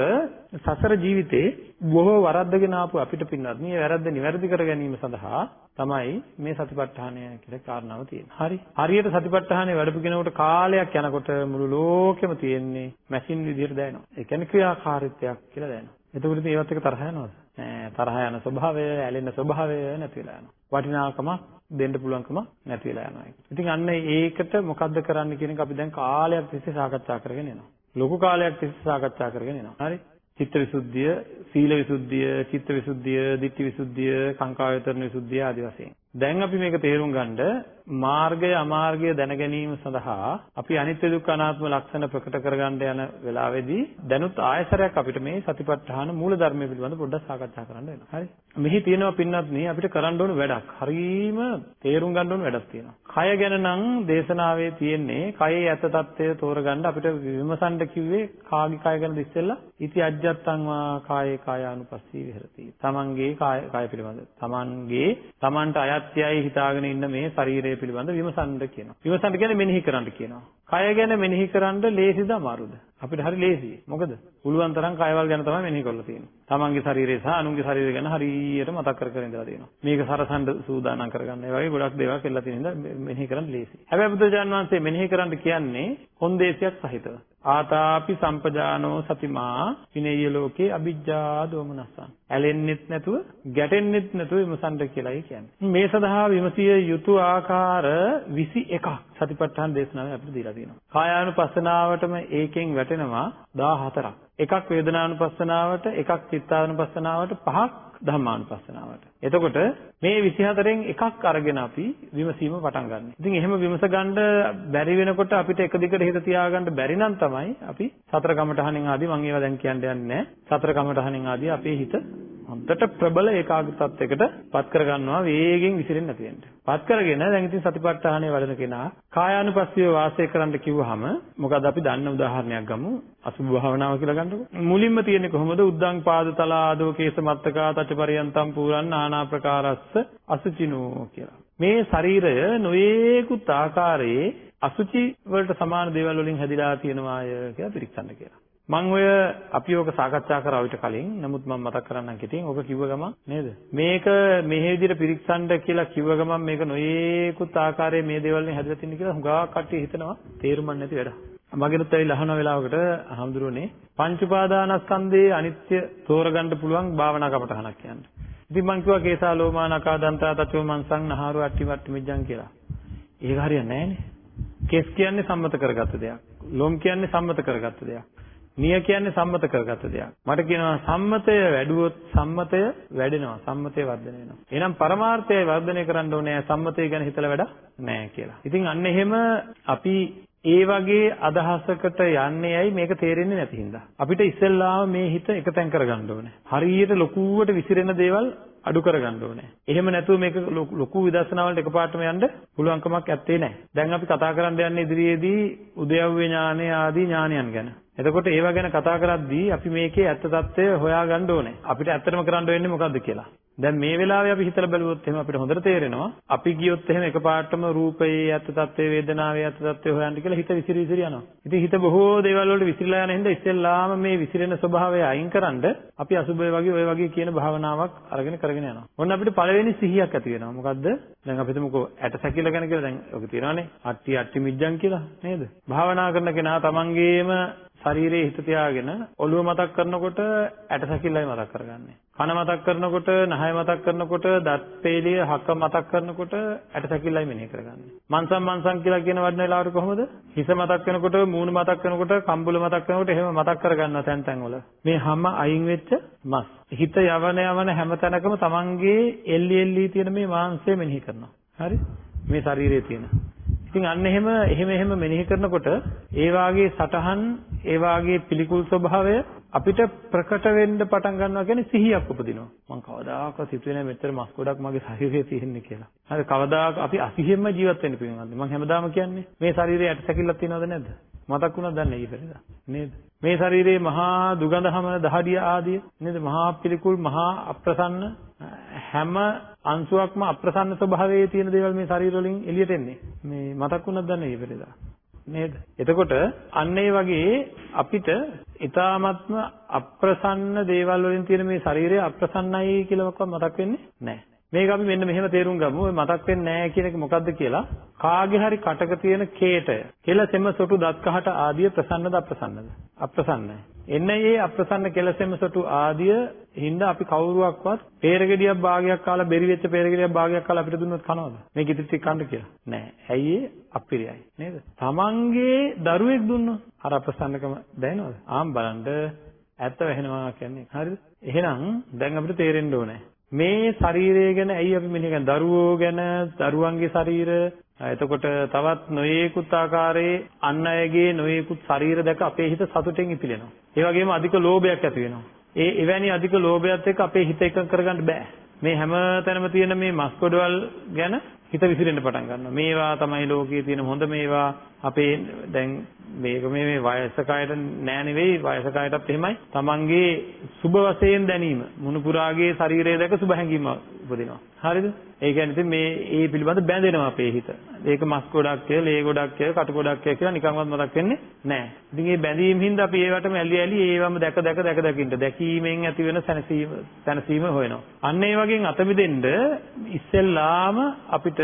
සසර ජීවිතේ බොහෝ වරද්දගෙන ආපු අපිට පින්නත් මේ වැරද්ද නිවැරදි කර ගැනීම සඳහා තමයි මේ සතිපට්ඨානය කියලා කාරණාව තියෙන්නේ. හරි. හරියට සතිපට්ඨානය වැඩපු කෙනෙකුට කාලයක් යනකොට මුළු ලෝකෙම තියෙන්නේ මැෂින් විදිහට දැනෙනවා. ඒ කියන්නේ ක්‍රියාකාරීත්වයක් කියලා දැනෙනවා. එතකොට ඉතින් ඒවත් එක තරහ යනවද? නෑ තරහ යන ස්වභාවය, ඇලෙන ස්වභාවය නැති වෙලා යනවා. වටිනාකම දෙන්න පුළුවන්කම නැති වෙලා යනවා. ඉතින් අන්න ඒකට මොකද්ද කරන්න කියන එක අපි දැන් කාලයක් තිස්සේ සාකච්ඡා කරගෙන යනවා. ලොකු කාලයක් තිස්සේ සාකච්ඡා කරගෙන යනවා. හරි? චිත්ත විසුද්ධිය, සීල විසුද්ධිය, චිත්ත විසුද්ධිය, ditthi විසුද්ධිය, කාංකා වේතරණ විසුද්ධිය ආදී වශයෙන්. දැන් අපි මේක තේරුම් ගන්නද මාර්ගය අමාර්ගය දැන ගැනීම සඳහා අපි අනිත්‍ය දුක්ඛ අනාත්ම ලක්ෂණ ප්‍රකට කරගන්න යන වෙලාවේදී දැනුත් ආයසරයක් අපිට මේ සතිපට්ඨාන මූල ධර්මයේ පිළිබඳව පොඩ්ඩක් සාකච්ඡා කරන්න වෙනවා. හරි. මෙහි තියෙනවා පින්නත් මේ අපිට කරන්න ඕන වැඩක්. හරීම තේරුම් ගන්න ඕන වැඩක් තියෙනවා. කය ගැන නම් දේශනාවේ තියෙන්නේ කයේ ඇත తත්වය තෝරගන්න අපිට විමසන්න කිව්වේ කාගේ කය ගැනද ඉස්සෙල්ලා? ඉති අජ්ජත්තං වා කායේ කායානුපස්සී විහෙරති. තමන්ගේ කාය කාය පිළිබඳ. තමන්ගේ තමන්ට අයත්‍යයි හිතාගෙන ඉන්න මේ ශරීරය පිළිබඳ විමසන්න කියනවා. විමසන්න කියන්නේ මෙනෙහි කරන්න කියනවා. කය ගැන මෙනෙහි කරන්න ලේසිද අමාරුද? අපිට හරි ලේසියි. මොකද? පුළුවන් තරම් කයවල් ගැන තමයි මෙනෙහි කරලා තියෙන්නේ. තමන්ගේ ශරීරය සහ අනුන්ගේ ශරීරය ගැන හරියට මතක් කර කර ඉඳලා තියෙනවා. මේක සරසන්න සූදානම් කරගන්න. ඒ වගේ ගොඩක් දේවල් කියලා තියෙන හින්දා මෙනෙහි කරන්න ලේසියි. හැබැයි බුදුජාන් වහන්සේ මෙනෙහි කරන්න කියන්නේ කොන්දේසියක් සහිතව. ආතාපි සම්පජානෝ සතිමා විනේය ලෝකේ අ비ජ්ජා දෝමනස්සං. ඇලෙන්නෙත් නැතුව ගැටෙන්නෙත් නැතුව විමසන්න කියලායි කියන්නේ. මේ සඳහා විමසිය යුතු ආකාර 21ක් සතිපට්ඨාන දේශනාවේ අපිට දීලා තියෙනවා. කායානුපස්සනාවටම ඒකෙන් වැට වැටෙනවා 14ක්. එකක් වේදනානුපස්සනාවට, එකක් චිත්තානුපස්සනාවට, පහක් ධම්මානුපස්සනාවට. එතකොට මේ 24න් එකක් අරගෙන අපි විමසීම පටන් ගන්න. ඉතින් එහෙම විමස ගන්න බැරි වෙනකොට අපිට එක දිගට හිත තියාගන්න බැරි නම් තමයි අපි සතර කමඨහණෙන් ආදී මම ඒවා දැන් කියන්න යන්නේ නැහැ. සතර කමඨහණෙන් ආදී අපේ හිත හොඳට ප්‍රබල ඒකාග්‍ර තත්යකට පත් කර ගන්නවා වේගෙන් විසිරෙන්නේ නැති වෙන්න. පත් කරගෙන දැන් ඉතින් සතිපට්ඨානය වඩන කෙනා කායානුපස්සීව වාසය කරන්න කිව්වහම මොකද අපි දන්න උදාහරණයක් ගමු අසුභ භාවනාව කියලා ගන්නකො. මුලින්ම තියෙන්නේ කොහොමද? උද්දං පාද තල ආදෝ කේස මත්තකා තචපරියන්තම් පුරන් නානා ප්‍රකාරස්ස අසුචිනෝ කියලා. මේ ශරීරය නොයේකුත් ආකාරයේ අසුචි වලට සමාන දේවල් වලින් හැදිලා තියෙනවාය කියලා පිරික්සන්න කියලා. මම ඔය අපි ඕක සාකච්ඡා කරා විතර කලින් නමුත් මම මතක් කරන්නම් කෙටියෙන් ඕක කිව්ව ගමන් නේද මේක මේ විදිහට පිරික්සන්න කියලා කිව්ව ගමන් මේක නොයේකුත් ආකාරයේ මේ දේවල් වලින් හැදලා තින්නේ කියලා හුඟා කට්ටිය හිතනවා තේරුම් නැති වැඩ. මගෙනුත් ඇවිල්ලා අහන වෙලාවකට අහම්දුරනේ පංච උපාදානස්කන්ධයේ අනිත්‍ය තෝරගන්න පුළුවන් භාවනා කමටහනක් කියන්නේ. ඉතින් මං කිව්වා කේසා ලෝමා නකා දන්තා තචෝ මන්සං නහාරු අට්ටි වට්ටි මිජ්ජං කියලා. ඒක හරියන්නේ නැහනේ. කෙස් කියන්නේ සම්මත කරගත්ත දෙයක්. ලොම් කියන්නේ සම්මත කරගත්ත දෙයක්. නිය කියන්නේ සම්මත කරගත්ත දෙයක්. මට කියනවා සම්මතය වැඩුවොත් සම්මතය වැඩෙනවා. සම්මතය වර්ධනය වෙනවා. එහෙනම් පරමාර්ථය වර්ධනය කරන්න ඕනේ සම්මතය ගැන හිතලා වැඩ නැහැ කියලා. ඉතින් අන්න එහෙම අපි ඒ වගේ අදහසකට යන්නේ ඇයි මේක තේරෙන්නේ නැති හින්දා. අපිට ඉස්සෙල්ලාම මේ හිත එකතෙන් කරගන්න ඕනේ. හරියට ලොකුවට විසිරෙන දේවල් අඩු කරගන්න ඕනේ. එහෙම නැතුව මේක ලොකු විදර්ශනා වලට එකපාරටම යන්න පුළුවන්කමක් ඇත්තේ නැහැ. දැන් අපි කතා කරන්න යන්නේ ඉදිරියේදී උදයව්‍ය ඥානය ආදී ඥානයන් ගැන. එතකොට ඒවා ගැන කතා කරද්දී අපි මේකේ ඇත්ත తත්වය හොයාගන්න ඕනේ. අපිට ඇත්තටම කරන්න වෙන්නේ මොකද්ද කියලා. දැන් මේ වෙලාවේ අපි හිතලා බැලුවොත් එහෙම අපිට හොඳට තේරෙනවා අපි ගියොත් එහෙම එකපාරටම රූපයේ ඇත්ත తත්වයේ වේදනාවේ ඇත්ත తත්වය හොයන්න කියලා හිත විසිරි විසිරි යනවා. ඉතින් හිත බොහෝ දේවල් වලට විසිරලා යන හින්දා ඉස්සෙල්ලාම මේ විසිරෙන ස්වභාවය අයින්කරනද අපි අසුබය වගේ ඔය වගේ කියන භාවනාවක් අරගෙන කරගෙන යනවා. ඔන්න අපිට පළවෙනි සිහියක් ඇති වෙනවා. මොකද්ද? දැන් අපි හිතමුකෝ ඇට සැකිල්ල ගැන කියලා දැන් ඔක තියෙනවානේ. අට්ටි අට්ටි මිජ්ජන් කියලා නේද? භාවනා කරන කෙනා තමන්ගේම ශරීරයේ හිත තියාගෙන ඔළුව මතක් කරනකොට ඇට සැකිල්ලයි මතක් කරගන්නේ. කන මතක් කරනකොට, නහය මතක් කරනකොට, දත් පේලිය, හක මතක් කරනකොට ඇට සැකිල්ලයි මෙනෙහි කරගන්නේ. මන්සම් මන්සම් කියලා කියන වඩන වෙලාවට කොහොමද? හිස මතක් වෙනකොට, මූණ මතක් වෙනකොට, කම්බුල මතක් වෙනකොට එහෙම මතක් කරගන්නවා තැන් තැන් වල. මේ හැම අයින් වෙච්ච මස්. හිත යවන යවන හැම තැනකම තමන්ගේ එල්ලි එල්ලි තියෙන මේ මාංශය මෙනෙහි කරනවා. හරි? මේ ශරීරයේ තියෙන. ඉතින් අන්න එහෙම එහෙම එහෙම මෙනෙහි කරනකොට ඒ වාගේ සටහන් ඒ වාගේ පිළිකුල් ස්වභාවය අපිට ප්‍රකට වෙන්න පටන් ගන්නවා කියන්නේ සිහියක් උපදිනවා. මම කවදාකවත් හිතුවේ නැහැ මෙච්චර මස් ගොඩක් මගේ ශරීරයේ තියෙන්නේ කියලා. හරි කවදාක අපි අසිහියෙන්ම ජීවත් වෙන්න පිළිගන්නද? මම හැමදාම කියන්නේ මේ ශරීරයේ ඇට සැකිල්ලක් තියෙනවද නැද්ද? මතක් වුණාද දන්නේ ඊපෙරේදා. නේද? මේ ශරීරයේ මහා දුගඳ හම දහඩිය ආදිය නේද? මහා පිළිකුල් මහා අප්‍රසන්න හැම අංශුවක්ම අප්‍රසන්න ස්වභාවයේ තියෙන දේවල් මේ ශරීර වලින් එළියට එන්නේ. මේ මතක් වුණාද දන්නේ ඊපෙරේදා. නේද? එතකොට අන්න ඒ වගේ අපිට ඊ타මත්ම අප්‍රසන්න දේවල් වලින් තියෙන මේ ශරීරය අප්‍රසන්නයි කියලාවත් මතක් වෙන්නේ නැහැ. මේක අපි මෙන්න මෙහෙම තේරුම් ගමු. ඔය මතක් වෙන්නේ නැහැ කියන එක මොකද්ද කියලා. කාගේ හරි කටක තියෙන කේටය. කෙලසෙම සොටු දත් කහට ආදිය ප්‍රසන්නද අප්‍රසන්නද? අප්‍රසන්නයි. එන්න ඒ අප්‍රසන්න කෙලසෙම සොටු ආදිය හින්දා අපි කවුරුවක්වත් peerගෙඩියක් භාගයක් කාලා බෙරි වෙච්ච peerගෙඩියක් භාගයක් කාලා අපිට දුන්නොත් කනවද? මේක ඉතින් ටික කන්න කියලා. නෑ. ඇයි ඒ අපිරියයි නේද? තමන්ගේ දරුවෙක් දුන්නොත් අර අප්‍රසන්නකම දැනෙනවද? ආම් බලන්න ඇත්ත වැහෙනවා කියන්නේ. හරිද? එහෙනම් දැන් අපිට තේරෙන්න ඕනේ. මේ ශරීරය ගැන ඇයි අපි මෙහෙ කියන්නේ දරුවෝ ගැන දරුවන්ගේ ශරීර එතකොට තවත් නොයේකුත් ආකාරයේ අන් අයගේ නොයේකුත් ශරීර දැක අපේ හිත සතුටෙන් ඉපිලෙනවා. ඒ වගේම අධික ලෝභයක් ඇති වෙනවා. ඒ එවැනි අධික ලෝභයත් එක්ක අපේ හිත එකඟ කරගන්න බෑ. මේ හැම තැනම තියෙන මේ මස් කොඩවල් ගැන හිත විසිරෙන්න පටන් ගන්නවා. මේවා තමයි ලෝකයේ තියෙන හොඳ මේවා. අපේ දැන් මේක මේ මේ වයසකයට නෑ නෙවෙයි වයසකයටත් එහෙමයි. Tamange සුබ වශයෙන් දැනීම මුණුපුරාගේ ශරීරය දැක සුබ හැඟීම උපදිනවා. හරිද? ඒ කියන්නේ ඉතින් මේ ඒ පිළිබඳ බැඳෙනවා අපේ හිත. ඒක මස් ගොඩක්ය, ලේ ගොඩක්ය, කටු ගොඩක්ය කියලා නිකන්වත් මතක් වෙන්නේ නැහැ. ඉතින් මේ බැඳීම් හින්දා අපි ඒවටම ඇලි ඇලි ඒවම දැක දැක දැක දැකින්න දැකීමෙන් ඇති වෙන සැනසීම සැනසීම හොයනවා. අන්න ඒ වගේ අත මිදෙන්න ඉස්සෙල්ලාම අපිට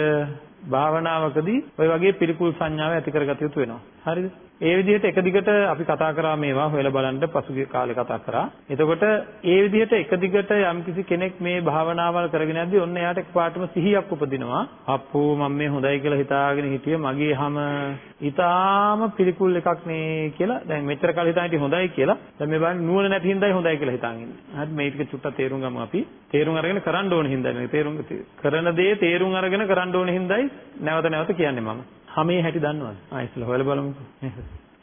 භාවනාවකදී ওই වගේ පිළිකුල් සංඥාව ඇති කරගත යුතු වෙනවා. හරිද? ඒ විදිහට එක දිගට අපි කතා කරා මේවා හොයලා බලන්න පසුගිය කාලේ කතා කරා. එතකොට ඒ විදිහට එක දිගට යම්කිසි කෙනෙක් මේ භාවනාවල් කරගෙන යද්දී ඔන්න එයාට එකපාරටම සිහියක් උපදිනවා. අප්පෝ මම මේ හොඳයි කියලා හිතාගෙන හිටියේ මගේ හැම ඊටාම පිළිකුල් එකක් නේ කියලා දැන් මෙච්චර කල් හිතාගෙන හිටියේ හොඳයි කියලා. දැන් මේ බලන්න නුවණ නැති හින්දායි හොඳයි කියලා හිතාගෙන ඉන්නේ. හරි මේ ටික චුට්ටක් තේරුම් ගමු අපි. තේරුම් අරගෙන කරන්න ඕන හින්දා මේ තේරුම් කරන දේ තේරුම් අරගෙන කරන්න ඕන හින්දායි නැවත නැවත කියන්නේ මම. හැමේ හැටි දන්නවද? ආ ඉස්සෙල්ලා හොයලා බලමුකෝ.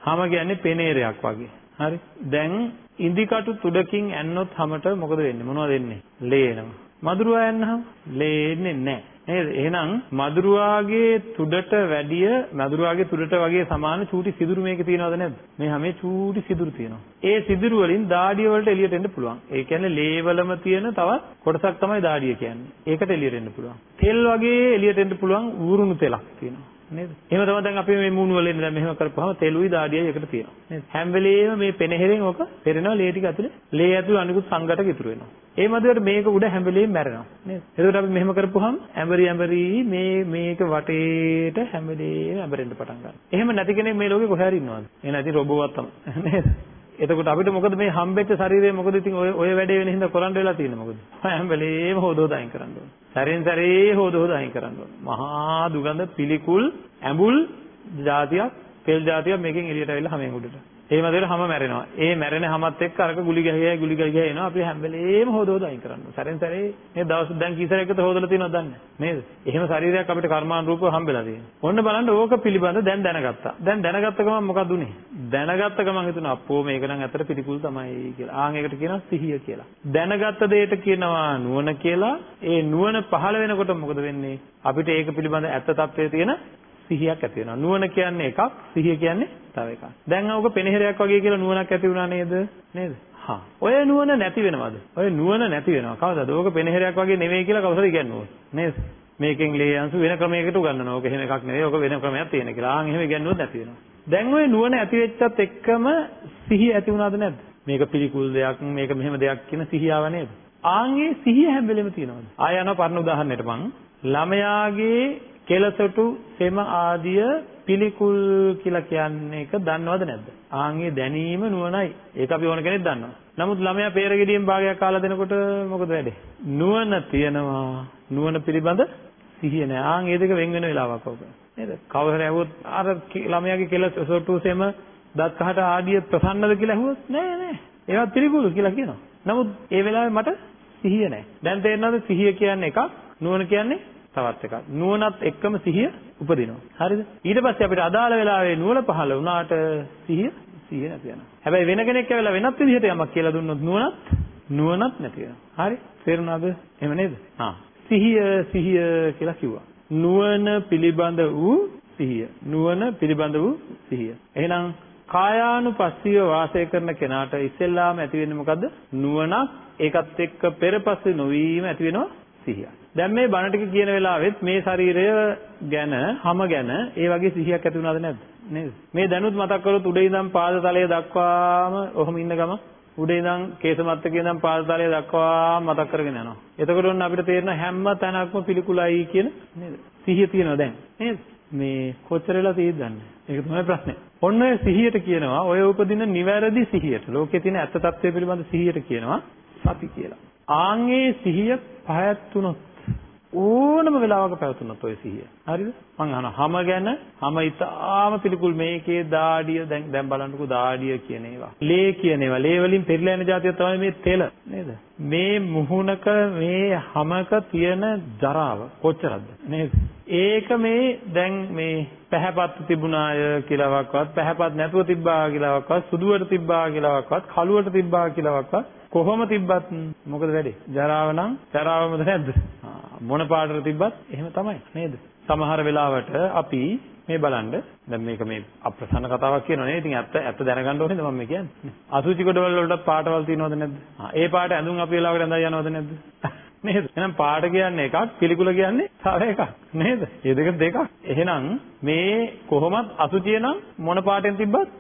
හැම කියන්නේ පෙනේරයක් වගේ. හරි. දැන් ඉන්දිකටු තුඩකින් ඇන්නොත් හැමට මොකද වෙන්නේ? මොනවද වෙන්නේ? ලේ එනවා. මදුරුවා යන්නහම ලේ එන්නේ නැහැ. නේද? එහෙනම් මදුරුවාගේ තුඩට වැඩිය මදුරුවාගේ තුඩට වගේ සමාන චූටි සිදුරු මේකේ තියෙනවද නැද්ද? මේ හැමේ චූටි සිදුරු තියෙනවා. ඒ සිදුරු වලින් දාඩිය වලට එළියට එන්න පුළුවන්. ඒ කියන්නේ ලේවලම තියෙන තවත් කොටසක් තමයි දාඩිය කියන්නේ. ඒකට එළියට එන්න පුළුවන්. තෙල් වගේ එළියට එන්න පුළුවන් ඌරුණු තෙලක් තියෙනවා. නේද? එහෙම තමයි දැන් අපි මේ මූණු වල ඉන්න දැන් මෙහෙම කරපුවාම තෙලුයි දාඩියයි එකට තියෙනවා. නේද? හැම වෙලේම මේ පෙනහෙරෙන් ඕක පෙරෙනවා ලේ ටික ඇතුලේ. ලේ ඇතුලේ අනිකුත් සංඝටක ඉතුරු වෙනවා. ඒ මදුවට මේක උඩ හැම වෙලේම මැරෙනවා. නේද? එතකොට අපි මෙහෙම කරපුවාම ඇඹරි ඇඹරි මේ මේක වටේට හැම වෙලේම ඇඹරෙන්න පටන් ගන්නවා. එහෙම නැති කෙනෙක් මේ ලෝකේ කොහේ හරි ඉන්නවද? එහෙනම් ඉතින් රොබෝවක් තමයි. නේද? එතකොට අපිට මොකද මේ හම්බෙච්ච ශරීරය මොකද ඉතින් ඔය ඔය වැඩේ වෙන හින්දා කරන්න වෙලා තියෙන්නේ මොකද? හැම වෙලේම හොද හොද අයින් කරන්න ඕනේ. සැරෙන් සැරේ හොද හොද අයින් කරන්න ඕනේ. මහා දුගඳ පිළිකුල් ඇඹුල් જાතියක්, තෙල් જાතියක් මේකෙන් එළියට ඇවිල්ලා හැමෙන් උඩට. ඒ මැදට හැම මැරෙනවා. ඒ මැරෙන හැමත් එක්ක අරක ගුලි ගහයි ගුලි ගහයි එනවා. අපි හැම වෙලේම හොද හොද අයින් කරන්න. සැරෙන් සැරේ මේ දවස් දැන් කීසරයකට හොදලා තියෙනවද දන්නේ නේද? එහෙම ශරීරයක් අපිට කර්මානුරූපව හම්බෙලා තියෙනවා. ඔන්න බලන්න ඕක පිළිබඳ දැන් දැනගත්තා. දැන් දැනගත්ත ගමන් මොකද උනේ? දැනගත්ත ගමන් හිතුණා අප්පෝ මේක නම් ඇත්තට පිළිකුල් තමයි කියලා. ආන් ඒකට කියනවා සිහිය කියලා. දැනගත්ත දෙයට කියනවා නුවණ කියලා. ඒ නුවණ පහළ වෙනකොට මොකද වෙන්නේ? අපිට ඒක පිළිබඳ ඇත්ත తත්වයේ තියෙන සිහියක් ඇති වෙනවා. නුවණ කියන්නේ එකක්, සිහිය කියන්නේ තව එකක්. දැන් අවක පෙනහෙරයක් වගේ කියලා නුවණක් ඇති වුණා නේද? නේද? හා. ඔය නුවණ නැති වෙනවද? ඔය නුවණ නැති වෙනවා. කවදාද? ඕක පෙනහෙරයක් වගේ නෙවෙයි කියලා කවුරුහරි කියන්නේ නේද? මේකෙන් ලේ අංශු වෙන ක්‍රමයකට උගන්වනවා. ඕක එහෙම එකක් නෙවෙයි. ඕක වෙන ක්‍රමයක් තියෙන කියලා. ආන් එහෙම ඉගෙනුවොත් නැති වෙනවා. දැන් ඔය නුවණ ඇති වෙච්චත් එක්කම සිහිය ඇති වුණාද නැද්ද? මේක පිළිකුල් දෙයක්, මේක මෙහෙම දෙයක් කියන සිහියාව නේද? ආන්ගේ සිහිය හැම වෙලෙම තියෙනවද? ආය යනවා පරණ උදාහරණයට මං ළමයාගේ කෙලසටු සෙම ආදිය පිළිකුල් කියලා කියන්නේ එක දන්නවද නැද්ද? ආන්ගේ දැනීම නුවණයි. ඒක අපි ඕන කෙනෙක් දන්නවා. නමුත් ළමයා peerගෙඩියෙන් භාගයක් කාලා දෙනකොට මොකද වෙන්නේ? නුවණ තියනවා. නුවණ පිළිබඳ සිහිය නැහැ. ආන් ඒ දෙක වෙන් වෙන වෙලාවක් ඔක. නේද? කවුරු ඇහුවොත් අර ළමයාගේ කෙලසටු සෙම දත් කහට ආදිය ප්‍රසන්නද කියලා ඇහුවොත් නෑ නෑ. ඒවත් පිළිකුල් කියලා කියනවා. නමුත් ඒ වෙලාවේ මට සිහිය නැහැ. දැන් තේරෙනවද සිහිය කියන්නේ එකක් නුවණ කියන්නේ තවත් එකක්. නුවණත් එක්කම සිහිය උපදිනවා. හරිද? ඊට පස්සේ අපිට අදාළ වෙලාවේ නුවණ පහළ වුණාට සිහිය සිහිය නැති වෙනවා. හැබැයි වෙන කෙනෙක් ඇවිල්ලා වෙනත් විදිහට යමක් කියලා දුන්නොත් නුවණත් නුවණත් නැති වෙනවා. හරි? තේරුණාද? එහෙම නේද? ආ. සිහිය සිහිය කියලා කිව්වා. නුවණ පිළිබඳ වූ සිහිය. නුවණ පිළිබඳ වූ සිහිය. එහෙනම් කායානුපස්සීව වාසය කරන කෙනාට ඉස්සෙල්ලාම ඇති වෙන්නේ මොකද්ද? නුවණක් ඒකත් එක්ක පෙරපස්සේ නොවීම ඇති වෙනවා සිහිය. දැන් මේ බණ ටික කියන වෙලාවෙත් මේ ශරීරය ගැන, හැම ගැන ඒ වගේ සිහියක් ඇති වුණාද නැද්ද? නේද? මේ දැනුත් මතක් කරොත් උඩ ඉඳන් පාද තලය දක්වාම ඔහොම ඉන්න ගම උඩ ඉඳන් කේසමත්තකේ ඉඳන් පාද තලය දක්වා මතක් කරගෙන යනවා. එතකොට ඔන්න අපිට තේරෙන හැම තැනක්ම පිළිකුලයි කියන නේද? සිහිය තියෙනවා දැන් නේද? මේ කොච්චරලා තියෙද්ද දන්නේ. ඒක තමයි ප්‍රශ්නේ. ඔන්න ඔය සිහියට කියනවා ඔය උපදින නිවැරදි සිහියට ලෝකේ තියෙන ඇත්ත తත්වය පිළිබඳ සිහියට කියනවා සති කියලා. ආන්ගේ සිහිය පහත් තුනොත් ඕනම වෙලාවක පැවතුනොත් ඔය සිහිය. හරිද? මං අහනවා හැම ගැන හැම ඉතාම පිළිකුල් මේකේ දාඩිය දැන් දැන් බලන්නකෝ දාඩිය කියන ඒවා. ලේ කියන ඒවා. ලේ වලින් පෙරලා යන જાතිය තමයි මේ තෙල නේද? මේ මුහුණක මේ හැමක තියෙන ජරාව කොච්චරද නේද? ඒක මේ දැන් මේ පැහැපත් තිබුණාය කියලාවක්වත් පැහැපත් නැතුව තිබ්බා කියලාවක්වත් සුදුවට තිබ්බා කියලාවක්වත් කළුවට තිබ්බා කියලාවක්වත් කොහොම තිබ්බත් මොකද වෙන්නේ? ජරාව නම් ජරාවමද නැද්ද? මොන පාටට තිබ්බත් එහෙම තමයි නේද? සමහර වෙලාවට අපි මේ බලන්න දැන් මේක මේ අප්‍රසන්න කතාවක් කියනවා නේ. ඉතින් ඇත්ත ඇත්ත දැනගන්න ඕනේද මම මේ කියන්නේ? අසුචි කොටවල වලටත් පාටවල් තියෙනවද නැද්ද? ඒ පාට ඇඳුම් අපි වෙලාවකට ඇඳලා යනවද නැද්ද? නේද? එහෙනම් පාට කියන්නේ එකක්, පිළිකුල කියන්නේ තව එකක්. නේද? මේ දෙක දෙකක්. එහෙනම් මේ කොහොමත් අසුචිය නම් මොන පාටෙන් තිබ්බත්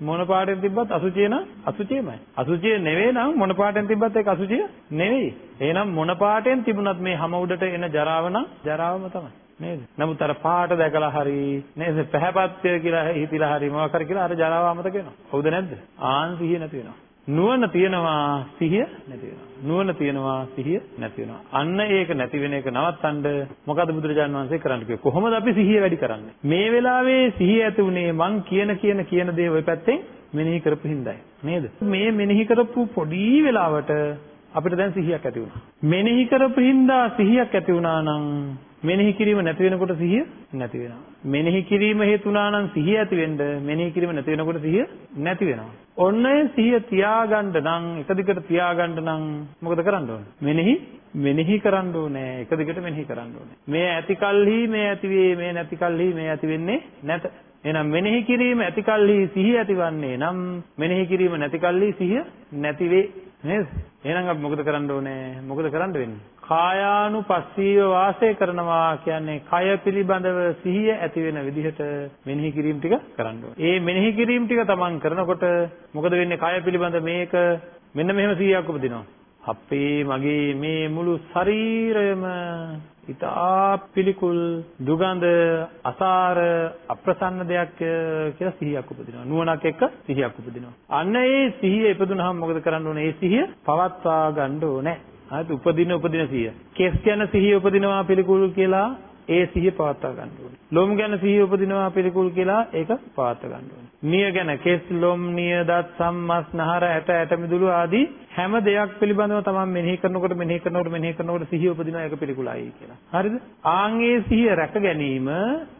මොන පාටෙන් තිබ්බත් අසුචිය නම් අසුචියමයි. අසුචිය නෙවෙයි නම් මොන පාටෙන් තිබ්බත් ඒක අසුචිය නෙවෙයි. එහෙනම් මොන පාටෙන් තිබුණත් මේ හැම උඩට එන ජරාව නම් ජරාවම තමයි. නේද? නමුත් අර පාට දැකලා හරි නේද? පැහැපත්ය කියලා හිතිලා හරි මොකක් හරි කියලා අර ජරාව අමතක වෙනවා. හවුද නැද්ද? ආන් සිහිය නැති වෙනවා. නුවණ තියනවා සිහිය නැති වෙනවා. නුවණ තියනවා සිහිය නැති වෙනවා. අන්න ඒක නැති වෙන එක නවත්තන්න මොකද බුදුරජාන් වහන්සේ කරන්න කිව්වේ? කොහොමද අපි සිහිය වැඩි කරන්නේ? මේ වෙලාවේ සිහිය ඇති උනේ මං කියන කියන කියන දේ ওই පැත්තෙන් මෙනෙහි කරපු හින්දායි. නේද? මේ මෙනෙහි කරපු පොඩි වෙලාවට අපිට දැන් සිහියක් ඇති වුණා. මෙනෙහි කරපු හින්දා සිහියක් ඇති වුණා නම් මෙනෙහි කිරීම නැති වෙනකොට සිහිය නැති වෙනවා. මෙනෙහි කිරීම හේතු වුණා නම් සිහිය ඇති වෙන්න මෙනෙහි කිරීම නැති වෙනකොට සිහිය නැති වෙනවා. ඔන්න ඒ සිහිය තියාගන්න නම් එක දිගට තියාගන්න නම් මොකද කරන්න ඕනේ? මෙනෙහි මෙනෙහි කරන්න ඕනේ. එක දිගට මෙනෙහි කරන්න ඕනේ. මේ ඇති කල්හි මේ ඇති වේ මේ නැති කල්හි මේ ඇති වෙන්නේ නැත. එහෙනම් මෙනෙහි කිරීම ඇති කල්හි සිහිය ඇතිවන්නේ නම් මෙනෙහි කිරීම නැති කල්හි සිහිය නැති වේ. නේද? එහෙනම් අපි මොකද කරන්න ඕනේ? මොකද කරන්න වෙන්නේ? කායානුපස්සීව වාසය කරනවා කියන්නේ කය පිළිබඳව සිහිය ඇති වෙන විදිහට මෙනෙහි කිරීම ටික කරන්න ඕනේ. ඒ මෙනෙහි කිරීම ටික තමන් කරනකොට මොකද වෙන්නේ? කය පිළිබඳ මේක මෙන්න මෙහෙම සිහියක් උපදිනවා. අපේ මගේ මේ මුළු ශරීරයම ඉතා පිළිකුල් දුගඳ අසාර අප්‍රසන්න දෙයක් කියලා සිහියක් උපදිනවා නුවණක් එක්ක සිහියක් උපදිනවා අන්න ඒ සිහිය ඉපදුනහම මොකද කරන්න ඕනේ ඒ සිහිය පවත්වා ගන්න ඕනේ හරිද උපදින උපදින සිහිය කෙස් ගැන සිහිය උපදිනවා පිළිකුල් කියලා ඒ සිහිය පවත්වා ගන්න ඕනේ. ලොම් ගැන සිහිය උපදිනවා පිළිකුල් කියලා ඒක පවත්වා ගන්න ඕනේ. නිය ගැන කෙස් ලොම් නිය දත් සම්මස් නහර ඇට ඇට මිදුළු ආදී හැම දෙයක් පිළිබඳව තමයි මෙනෙහි කරනකොට මෙනෙහි කරනකොට මෙනෙහි කරනකොට සිහිය උපදිනවා ඒක පිළිකුලයි කියලා. හරිද? ආන්ගේ සිහිය රැක ගැනීම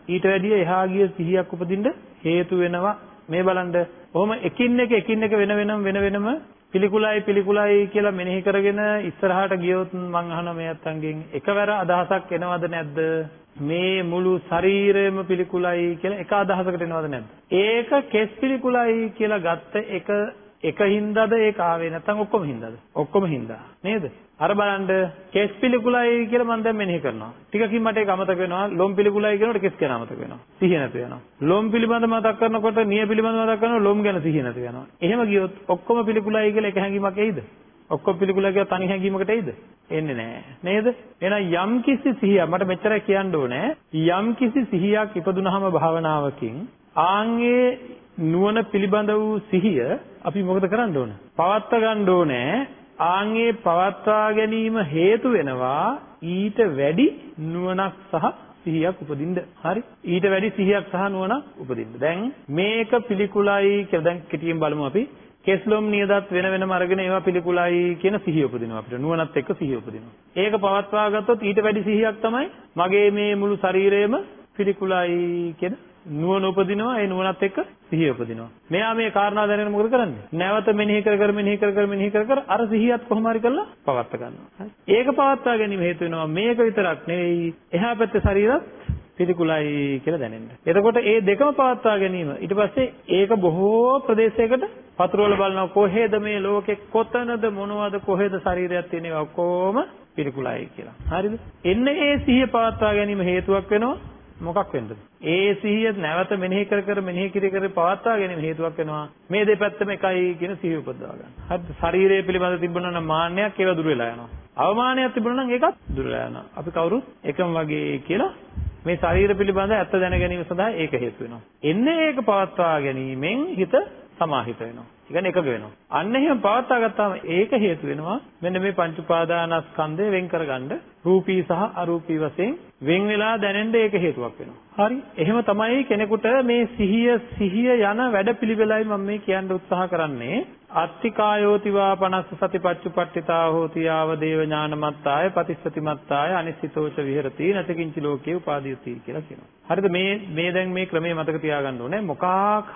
ඊට වැඩිය එහා ගිය සිහියක් උපදින්න හේතු වෙනවා. මේ බලන්න. ඔහොම එකින් එක එකින් එක වෙන වෙනම වෙන වෙනම පිළිකුලයි පිළිකුලයි කියලා මෙනෙහි කරගෙන ඉස්සරහට ගියොත් මං අහනවා මේ අත්තන්ගෙන් එකවර අදහසක් එනවද නැද්ද මේ මුළු ශරීරයම පිළිකුලයි කියලා එක අදහසකට එනවද නැද්ද ඒක කෙස් පිළිකුලයි කියලා ගත්ත එක එක හින්දාද ඒක ආවේ නැත්නම් ඔක්කොම හින්දාද? ඔක්කොම හින්දා. නේද? අර බලන්න කෙස් පිළිකුලයි කියලා මම දැන් මෙනෙහි කරනවා. ටිකකින් මට ඒක අමතක වෙනවා. ලොම් පිළිකුලයි කියනකොට කෙස් ගැන අමතක වෙනවා. සිහිය නැති වෙනවා. ලොම් පිළිබඳව මතක් කරනකොට නිය පිළිබඳව මතක් කරනකොට ලොම් ගැන සිහිය නැති වෙනවා. එහෙම ගියොත් ඔක්කොම පිළිකුලයි කියලා එක හැඟීමක් එයිද? ඔක්කොම පිළිකුලයි කියලා තනි හැඟීමකට එයිද? එන්නේ නැහැ. නේද? එහෙනම් යම් කිසි සිහියක් මට මෙච්චරයි කියන්න ඕනේ. යම් කිසි සිහියක් ඉපදුනහම භාවනාවකින් ආන්ගේ නුවණ පිළිබඳ වූ සිහිය අපි මොකද කරන්න ඕන? පවත්වා ගන්න ඕනේ. ආන්ගේ පවත්වා ගැනීම හේතු වෙනවා ඊට වැඩි නුවණක් සහ සිහියක් උපදින්න. හරි? ඊට වැඩි සිහියක් සහ නුවණක් උපදින්න. දැන් මේක පිළිකුලයි කියලා දැන් කෙටියෙන් බලමු අපි. කෙස්ලොම් නියදත් වෙන වෙනම අරගෙන ඒවා පිළිකුලයි කියන සිහිය උපදිනවා අපිට. නුවණත් එක්ක සිහිය උපදිනවා. ඒක පවත්වා ගත්තොත් ඊට වැඩි සිහියක් තමයි මගේ මේ මුළු ශරීරයම පිළිකුලයි කියන නුවණ උපදිනවා ඒ නුවණත් එක්ක සිහිය උපදිනවා මෙයා මේ කාරණා දැනගෙන මොකද කරන්නේ නැවත මෙනෙහි කර කර මෙනෙහි කර කර මෙනෙහි කර කර අර සිහියත් කොහොම හරි කරලා පවත්වා ගන්නවා ඒක පවත්වා ගැනීම හේතු වෙනවා මේක විතරක් නෙවෙයි එහා පැත්තේ ශරීරත් පිළිකුලයි කියලා දැනෙන්න. එතකොට ඒ දෙකම පවත්වා ගැනීම ඊට පස්සේ ඒක බොහෝ ප්‍රදේශයකට පතුරවල බලනවා කොහෙද මේ ලෝකේ කොතනද මොනවද කොහෙද ශරීරයක් තියෙනවා ඔක්කොම පිළිකුලයි කියලා. හරිද? එන්න ඒ සිහිය පවත්වා ගැනීම හේතුවක් වෙනවා මොකක් වෙන්නද? ඒ සිහිය නැවත මෙනෙහි කර කර මෙනෙහි කිරි කර පවත්වා ගැනීම හේතුවක් වෙනවා. මේ දෙපැත්තම එකයි කියන සිහිය උපදවා ගන්න. හරිද? ශරීරය පිළිබඳ තිබුණා නම් මාන්නයක් ඒව දුර වෙලා යනවා. අවමානයක් තිබුණා නම් ඒකත් දුර වෙලා යනවා. අපි කවුරුත් එකම වගේ කියලා මේ ශරීර පිළිබඳ ඇත්ත දැන ගැනීම සඳහා ඒක හේතු වෙනවා. එන්නේ ඒක පවත්වා ගැනීමෙන් හිත සමාහිත වෙනවා. ඒ කියන්නේ එකග වෙනවා. අන්න එහෙම පවත්වා ගත්තාම ඒක හේතු වෙනවා මෙන්න මේ පංච උපාදානස්කන්ධය වෙන් කරගන්න රූපී සහ අරූපී වශයෙන් වෙන් වෙලා දැනෙන්න ඒක හේතුවක් වෙනවා. හරි. එහෙම තමයි කෙනෙකුට මේ සිහිය සිහිය යන වැඩපිළිවෙලයි මම මේ කියන්න උත්සාහ කරන්නේ. අත්තිකායෝතිවා 50 සතිපත්චුපට්ඨිතා හෝති ආව දේව ඥානමත්තාය පතිස්සතිමත්තාය අනිසිතෝච විහෙරති නැතකින්ච ලෝකේ උපාදීයති කියලා කියනවා. හරිද මේ මේ දැන් මේ ක්‍රමයේ මතක තියාගන්න ඕනේ මොකක්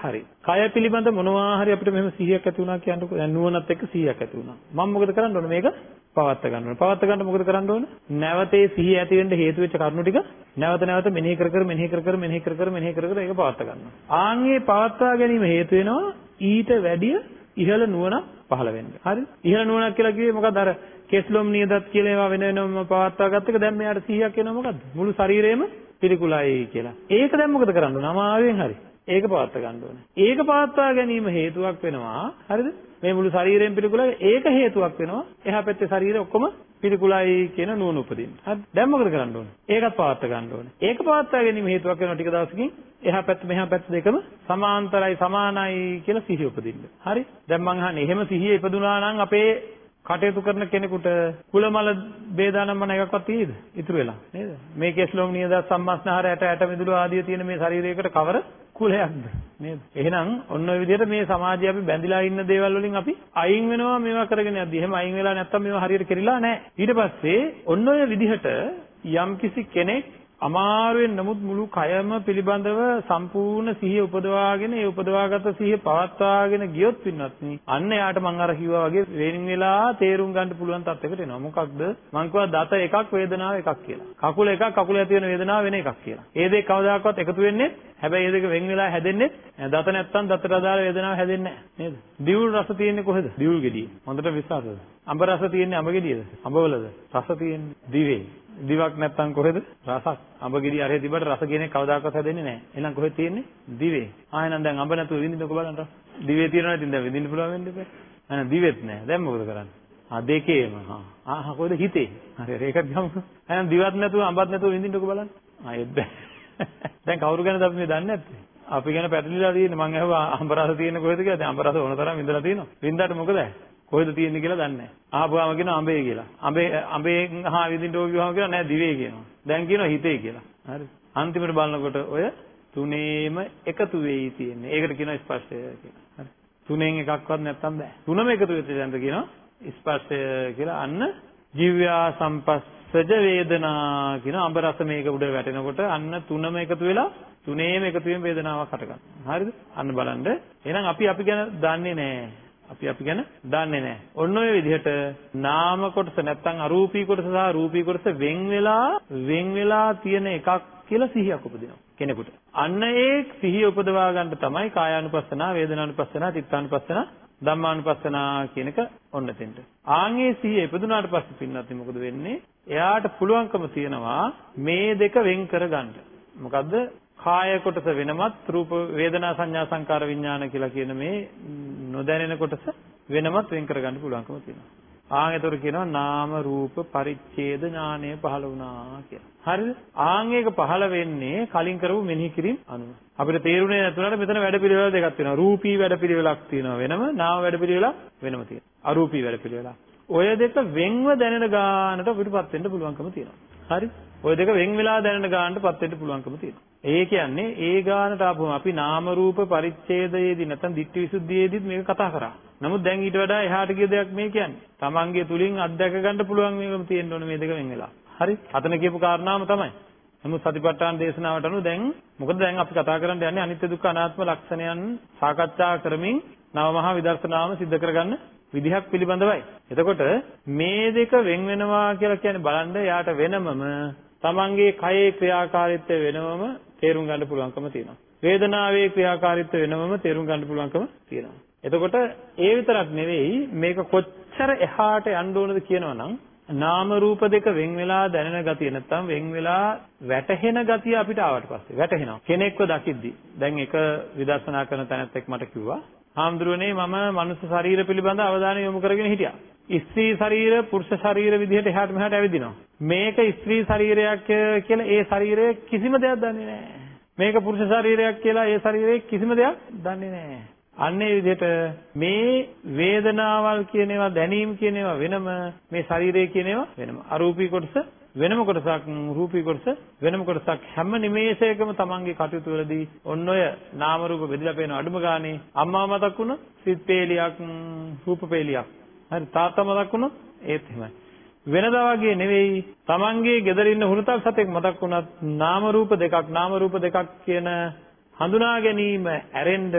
හරි. කය පිළිබඳ මොනවා හරි අපිට මෙහෙම සිහියක් ඇති වුණා කියන්නකො දැන් නුවණත් එක්ක සිහියක් ඇති වුණා. මම මොකද කරන්න ඕනේ මේක පවත්ත ගන්න ඕනේ. පවත්ත ගන්න මොකද කරන්න ඕනේ? නැවතේ සිහිය ඇති වෙන්න හේතු වෙච්ච කරුණු ටික නැවත නැවත මෙනෙහි කර කර මෙනෙහි කර කර මෙනෙහි කර කර මෙනෙහි කර කර ඒක පවත්ත ගන්නවා. ආන්ගේ පවත්වා ගැනීම හේතු වෙනවා ඊට වැඩිය ඉහළ නුවණ පහළ වෙන්න. හරි? ඉහළ නුවණක් කියලා කිව්වේ මොකක්ද? අර කෙස්ලොම් නියදත් කියලා ඒවා වෙන වෙනම පවත්වා ගත්ත එක දැන් මෙයාට 100ක් එනවා මොකද්ද? මුළු ශරීරයම පිළිකුලයි කියලා. ඒක දැන් මොකද කරන්න ඕන? අමාරුවෙන් හරි. ඒක පවත්වා ගන්න ඕනේ. ඒක පවත්වා ගැනීම හේතුවක් වෙනවා. හරිද? මේ මුළු ශරීරයෙන් පිළිකුලයි ඒක හේතුවක් වෙනවා. එහා පැත්තේ ශරීරය ඔක්කොම පිළිකුලයි කියන නුවණ උපදින්න. හරි. දැන් මොකද කරන්න ඕනේ? ඒකත් පවත් ගන්න ඕනේ. ඒක පවත්වා ගැනීම හේතුවක් වෙනවා ටික දවසකින් එහා පැත්ත මෙහා පැත්ත දෙකම සමාන්තරයි සමානයි කියලා සිහිය උපදින්න. හරි? දැන් මං අහන්නේ එහෙම සිහිය ඉපදුනා නම් අපේ කටයුතු කරන කෙනෙකුට කුලමල ભેදානම් මන එකක්වත් තියෙයිද? ඉතුරු වෙලා නේද? මේ කෙස්ලොම් නියද සම්මස්නහර ඇට ඇට මිදුළු ආදිය තියෙන මේ ශරීරයකට කවර කුලයක්ද නේද? එහෙනම් ඔන්න ඔය විදිහට මේ සමාජයේ අපි බැඳිලා ඉන්න දේවල් වලින් අපි අයින් වෙනවා මේවා කරගෙන යද්දි. එහෙම අයින් වෙලා නැත්තම් මේවා හරියට කෙරිලා නැහැ. ඊට පස්සේ ඔන්න ඔය විදිහට යම්කිසි කෙනෙක් අමාරුවෙන් නමුත් මුළු කයම පිළිබඳව සම්පූර්ණ සිහිය උපදවාගෙන ඒ උපදවාගත සිහිය පවත්වාගෙන ගියොත් පින්වත්නි අන්න යාට මම අර කිව්වා වගේ වේනින් වෙලා තේරුම් ගන්න පුළුවන් තත්යකට එනවා. මොකක්ද? මං කිව්වා දත එකක් වේදනාව එකක් කියලා. කකුල එකක් කකුල ඇති වෙන වේදනාව වෙන එකක් කියලා. ඒ දෙක කවදාකවත් එකතු වෙන්නේ හැබැයි ඒ දෙක වෙන් වෙලා හැදෙන්නේ දත නැත්තම් දතට අදාළ වේදනාව හැදෙන්නේ නැහැ. නේද? දිවුල් රස තියෙන්නේ කොහෙද? දිවුල් ගෙඩියේ. හොඳට විශ්වාසද? අඹ රස තියෙන්නේ අඹ ගෙඩියද? අඹවලද? රස තියෙන්නේ දිවේ. දිවක් නැත්තම් කොහෙද? රසක්. අඹ ගෙඩි අරේ තිබ්බට රස කියන එක කවදාකවත් හැදෙන්නේ නැහැ. එහෙනම් කොහෙද තියෙන්නේ? දිවේ. ආ එහෙනම් දැන් අඹ නැතුව විඳින්නකො බලන්න රස. දිවේ තියෙනවා ඉතින් දැන් විඳින්න පුළුවන් වෙන්නේ නැහැ. එහෙනම් දිවෙත් නැහැ. දැන් මොකද කරන්නේ? ආ දෙකේම. හා. ආ කොහෙද හිතේ? හරි හරි ඒකත් ගමු. එහෙනම් දිවත් නැතුව අඹත් නැතුව විඳින්නකො බලන්න. ආ ඒත් බෑ. දැන් කවුරු ගැනද අපි මේ දන්නේ නැත්තේ? අපි ගැන පැටලිලා තියෙන්නේ මං අහුවා අඹ රස තියෙන කොහෙද කියලා. දැන් අඹ රස ඕන තරම් විඳලා තියෙනවා. විඳාට මොකද? කොහෙද තියෙන්නේ කියලා දන්නේ නැහැ. ආපුවාම කියනවා අඹේ කියලා. අඹේ අඹේ හා විදිහට ඕක කිව්වම කියනවා නෑ දිවේ කියනවා. දැන් කියනවා හිතේ කියලා. හරි. අන්තිමට බලනකොට ඔය තුනේම එකතු වෙයි තියෙන්නේ. ඒකට කියනවා ස්පර්ශය කියලා. හරි. තුනෙන් එකක්වත් නැත්තම් බෑ. තුනම එකතු වෙච්ච දැනට කියනවා ස්පර්ශය කියලා. අන්න ජීවයා සම්පස්සජ වේදනා කියන අඹ රස මේක උඩ වැටෙනකොට අන්න තුනම එකතු වෙලා තුනේම එකතු වෙන වේදනාවක් හටගන්නවා. හරිද? අන්න බලන්න. එහෙනම් අපි අපි ගැන දන්නේ නැහැ. අපි අපි ගැන දන්නේ නැහැ. ඔන්න ඔය විදිහට නාම කොටස නැත්තම් අරූපී කොටස සහ රූපී කොටස වෙන් වෙලා වෙන් වෙලා තියෙන එකක් කියලා සිහියක් උපදිනවා කෙනෙකුට. අන්න ඒ සිහිය උපදවා ගන්න තමයි කායානුපස්සනා, වේදනානුපස්සනා, චිත්තානුපස්සනා, ධම්මානුපස්සනා කියන එක ඔන්න තෙන්ට. ආන්ගේ සිහිය ඉපදුනාට පස්සේ පින්නත් මොකද වෙන්නේ? එයාට පුළුවන්කම තියනවා මේ දෙක වෙන් කරගන්න. මොකද්ද? කාය කොටස වෙනමත් රූප වේදනා සංඥා සංකාර විඥාන කියලා කියන මේ නොදැනෙන කොටස වෙනමත් වෙන් කරගන්න පුළුවන්කම තියෙනවා. ආන් ඒතර කියනවා නාම රූප පරිච්ඡේද ඥානය පහළ වුණා කියලා. හරිද? ආන් ඒක පහළ වෙන්නේ කලින් කරපු මෙනෙහි කිරීම අනුව. අපිට තේරුනේ නැතුණාට මෙතන වැඩපිළිවෙල දෙකක් තියෙනවා. රූපී වැඩපිළිවෙලක් තියෙනවා වෙනම, නාම වැඩපිළිවෙලක් වෙනම තියෙනවා. අරූපී වැඩපිළිවෙලක්. ඔය දෙක වෙන්ව දැනෙන ගානට අපිටපත් වෙන්න පුළුවන්කම තියෙනවා. හරි? ඔය දෙක වෙන් වෙලා දැනෙන ගානටපත් වෙන්න පුළුවන්කම තියෙනවා. ඒ කියන්නේ ඒ ගානට ආපුවම අපි නාම රූප පරිච්ඡේදයේදී නැත්නම් ditthi visuddhiයේදීත් මේක කතා කරා. නමුත් දැන් ඊට වඩා එහාට ගිය දෙයක් මේ කියන්නේ. Tamange තුලින් අත්දැක ගන්න පුළුවන් මේකම තියෙන්න ඕනේ මේ දෙක වෙන් වෙලා. හරි? අතන කියපු කාරණාම තමයි. නමුත් සතිපට්ඨාන දේශනාවට අනුව දැන් මොකද දැන් අපි කතා කරන්න යන්නේ අනිත්‍ය දුක්ඛ අනාත්ම ලක්ෂණයන් සාකච්ඡා කරමින් නවමහා විදර්ශනාම સિદ્ધ කරගන්න විදිහක් පිළිබඳවයි. එතකොට මේ දෙක වෙන් වෙනවා කියලා කියන්නේ බලන්න යාට වෙනමම තමන්ගේ කයේ ක්‍රියාකාරීත්වය වෙනවම තේරුම් ගන්න පුළුවන්කම තියෙනවා. වේදනාවේ ක්‍රියාකාරීත්වය වෙනවම තේරුම් ගන්න පුළුවන්කම තියෙනවා. එතකොට ඒ විතරක් නෙවෙයි මේක කොච්චර එහාට යන්න ඕනද කියනවනම් නාම රූප දෙක වෙන් වෙලා දැනෙන ගතිය නැත්තම් වෙන් වෙලා වැටහෙන ගතිය අපිට ආවට පස්සේ. වැටහෙනවා. කෙනෙක්ව දකිද්දි. දැන් එක විදර්ශනා කරන තැනත් එක්ක මට කිව්වා. හාමුදුරනේ මම මනුස්ස ශරීර පිළිබඳ අවධානය යොමු කරගෙන හිටියා. ස්ත්‍රී ශරීර පුරුෂ ශරීර විදිහට එහාට මෙහාට ඇවිදිනවා. මේක ස්ත්‍රී ශරීරයක් කියලා ඒ ශරීරය කිසිම දෙයක් දන්නේ නැහැ. මේක පුරුෂ ශරීරයක් කියලා ඒ ශරීරයේ කිසිම දෙයක් දන්නේ නැහැ. අන්න ඒ විදිහට මේ වේදනාවල් කියන ඒවා දැනීම කියන ඒවා වෙනම මේ ශරීරය කියන ඒවා වෙනම අරූපී කොටස වෙනම කොටසක් රූපී කොටස වෙනම කොටසක් හැම නිමේෂයකම තමන්ගේ කටයුතු වලදී ඔන්න ඔය නාම රූප බෙදලා පේන අඩුම ගානේ අම්මා මතක් වුණොත් සිත් පේලියක් රූප පේලියක් හරි තාත්තා මතක් වුණොත් ඒත් එහෙමයි. වෙනදා වගේ නෙවෙයි Tamange ගෙදර ඉන්න හුරුතල් සතෙක් මතක් වුණත් නාම රූප දෙකක් නාම රූප දෙකක් කියන හඳුනා ගැනීම ඇරෙන්න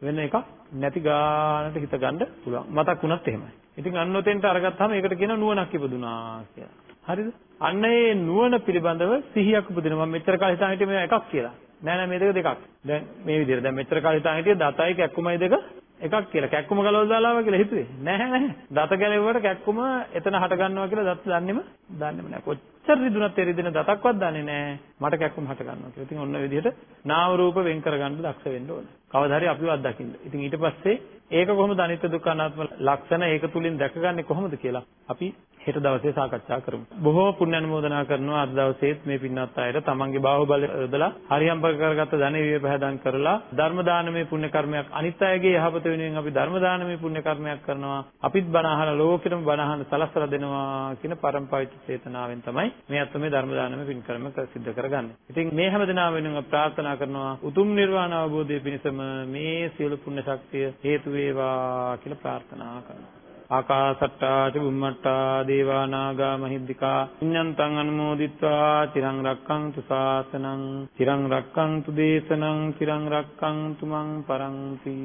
වෙන එකක් නැති ගානට හිත ගන්න පුළුවන්. මතක් වුණත් එහෙමයි. ඉතින් අන්න ඔතෙන්ට අරගත්තාම ඒකට කියන නුවණක් ඉපදුනා කියලා. හරිද? අන්න ඒ නුවණ පිළිබඳව සිහියක් උපදිනවා. මම මෙච්චර කාලෙ හිතාන හිටියේ මේ එකක් කියලා. නෑ නෑ මේ දෙක දෙකක්. දැන් මේ විදිහට දැන් මෙච්චර කාලෙ හිතාන හිටියේ දතයි කැක්කුමයි දෙක එකක් කියලා කැක්කුම ගලවලා දාලාවා කියලා හිතුවේ. නැහැ නැහැ. දත ගැලෙව්වට කැක්කුම එතන හට ගන්නවා කියලා දත් දන්නේම දන්නේම නැහැ. කොච්චර රිදුනත් ඒ රිදෙන දතක්වත් දන්නේ නැහැ. මට කැක්කුම් හට ගන්නවා කියලා. ඉතින් ඔන්න ඔය විදිහට නාම රූප වෙන් කරගන්න දක්ෂ වෙන්න ඕනේ. කවදා හරි අපිව අත්දකින්න. ඉතින් ඊට පස්සේ ඒක කොහොමද අනිත්‍ය දුක්ඛ අනාත්ම ලක්ෂණ ඒක තුලින් දැකගන්නේ කොහොමද කියලා අපි හෙට දවසේ සාකච්ඡා කරමු. බොහෝ පුණ්‍ය අනුමෝදනා කරනවා අද දවසේත් මේ පින්වත් අයට තමන්ගේ බාහුවල යොදලා හරියම්ප කරගත්ත ධනෙ විය පහදම් කරලා ධර්ම දානමේ පුණ්‍ය කර්මයක් අනිත් අයගේ යහපත වෙනුවෙන් අපි ධර්ම දානමේ පුණ්‍ය කර්මයක් කරනවා. අපිත් බණ අහලා ලෝකෙටම බණ අහන්න සලස්සලා දෙනවා කියන පරම්පවිත චේතනාවෙන් තමයි මේ අත්ම මේ ධර්ම දානමේ පින් කර්ම සිද්ධ කරගන්නේ. ඉතින් මේ හැම දිනම වෙනුවෙන් ප්‍රාර්ථනා කරනවා උතුම් නිර්වාණ අවබෝධය පිණිසම මේ සියලු පුණ්‍ය ශක්තිය හේතු වේවා කියලා ප්‍රාර්ථනා කරනවා. ආකාසට්ටා ච බුම්මට්ටා දේවා නාග මහිද්దికා පුඤ්ඤන්තං අනුමෝදිත්වා චිරං රක්ඛන්තු ශාසනං චිරං රක්ඛන්තු දේශනං චිරං රක්ඛන්තු මං පරන්ති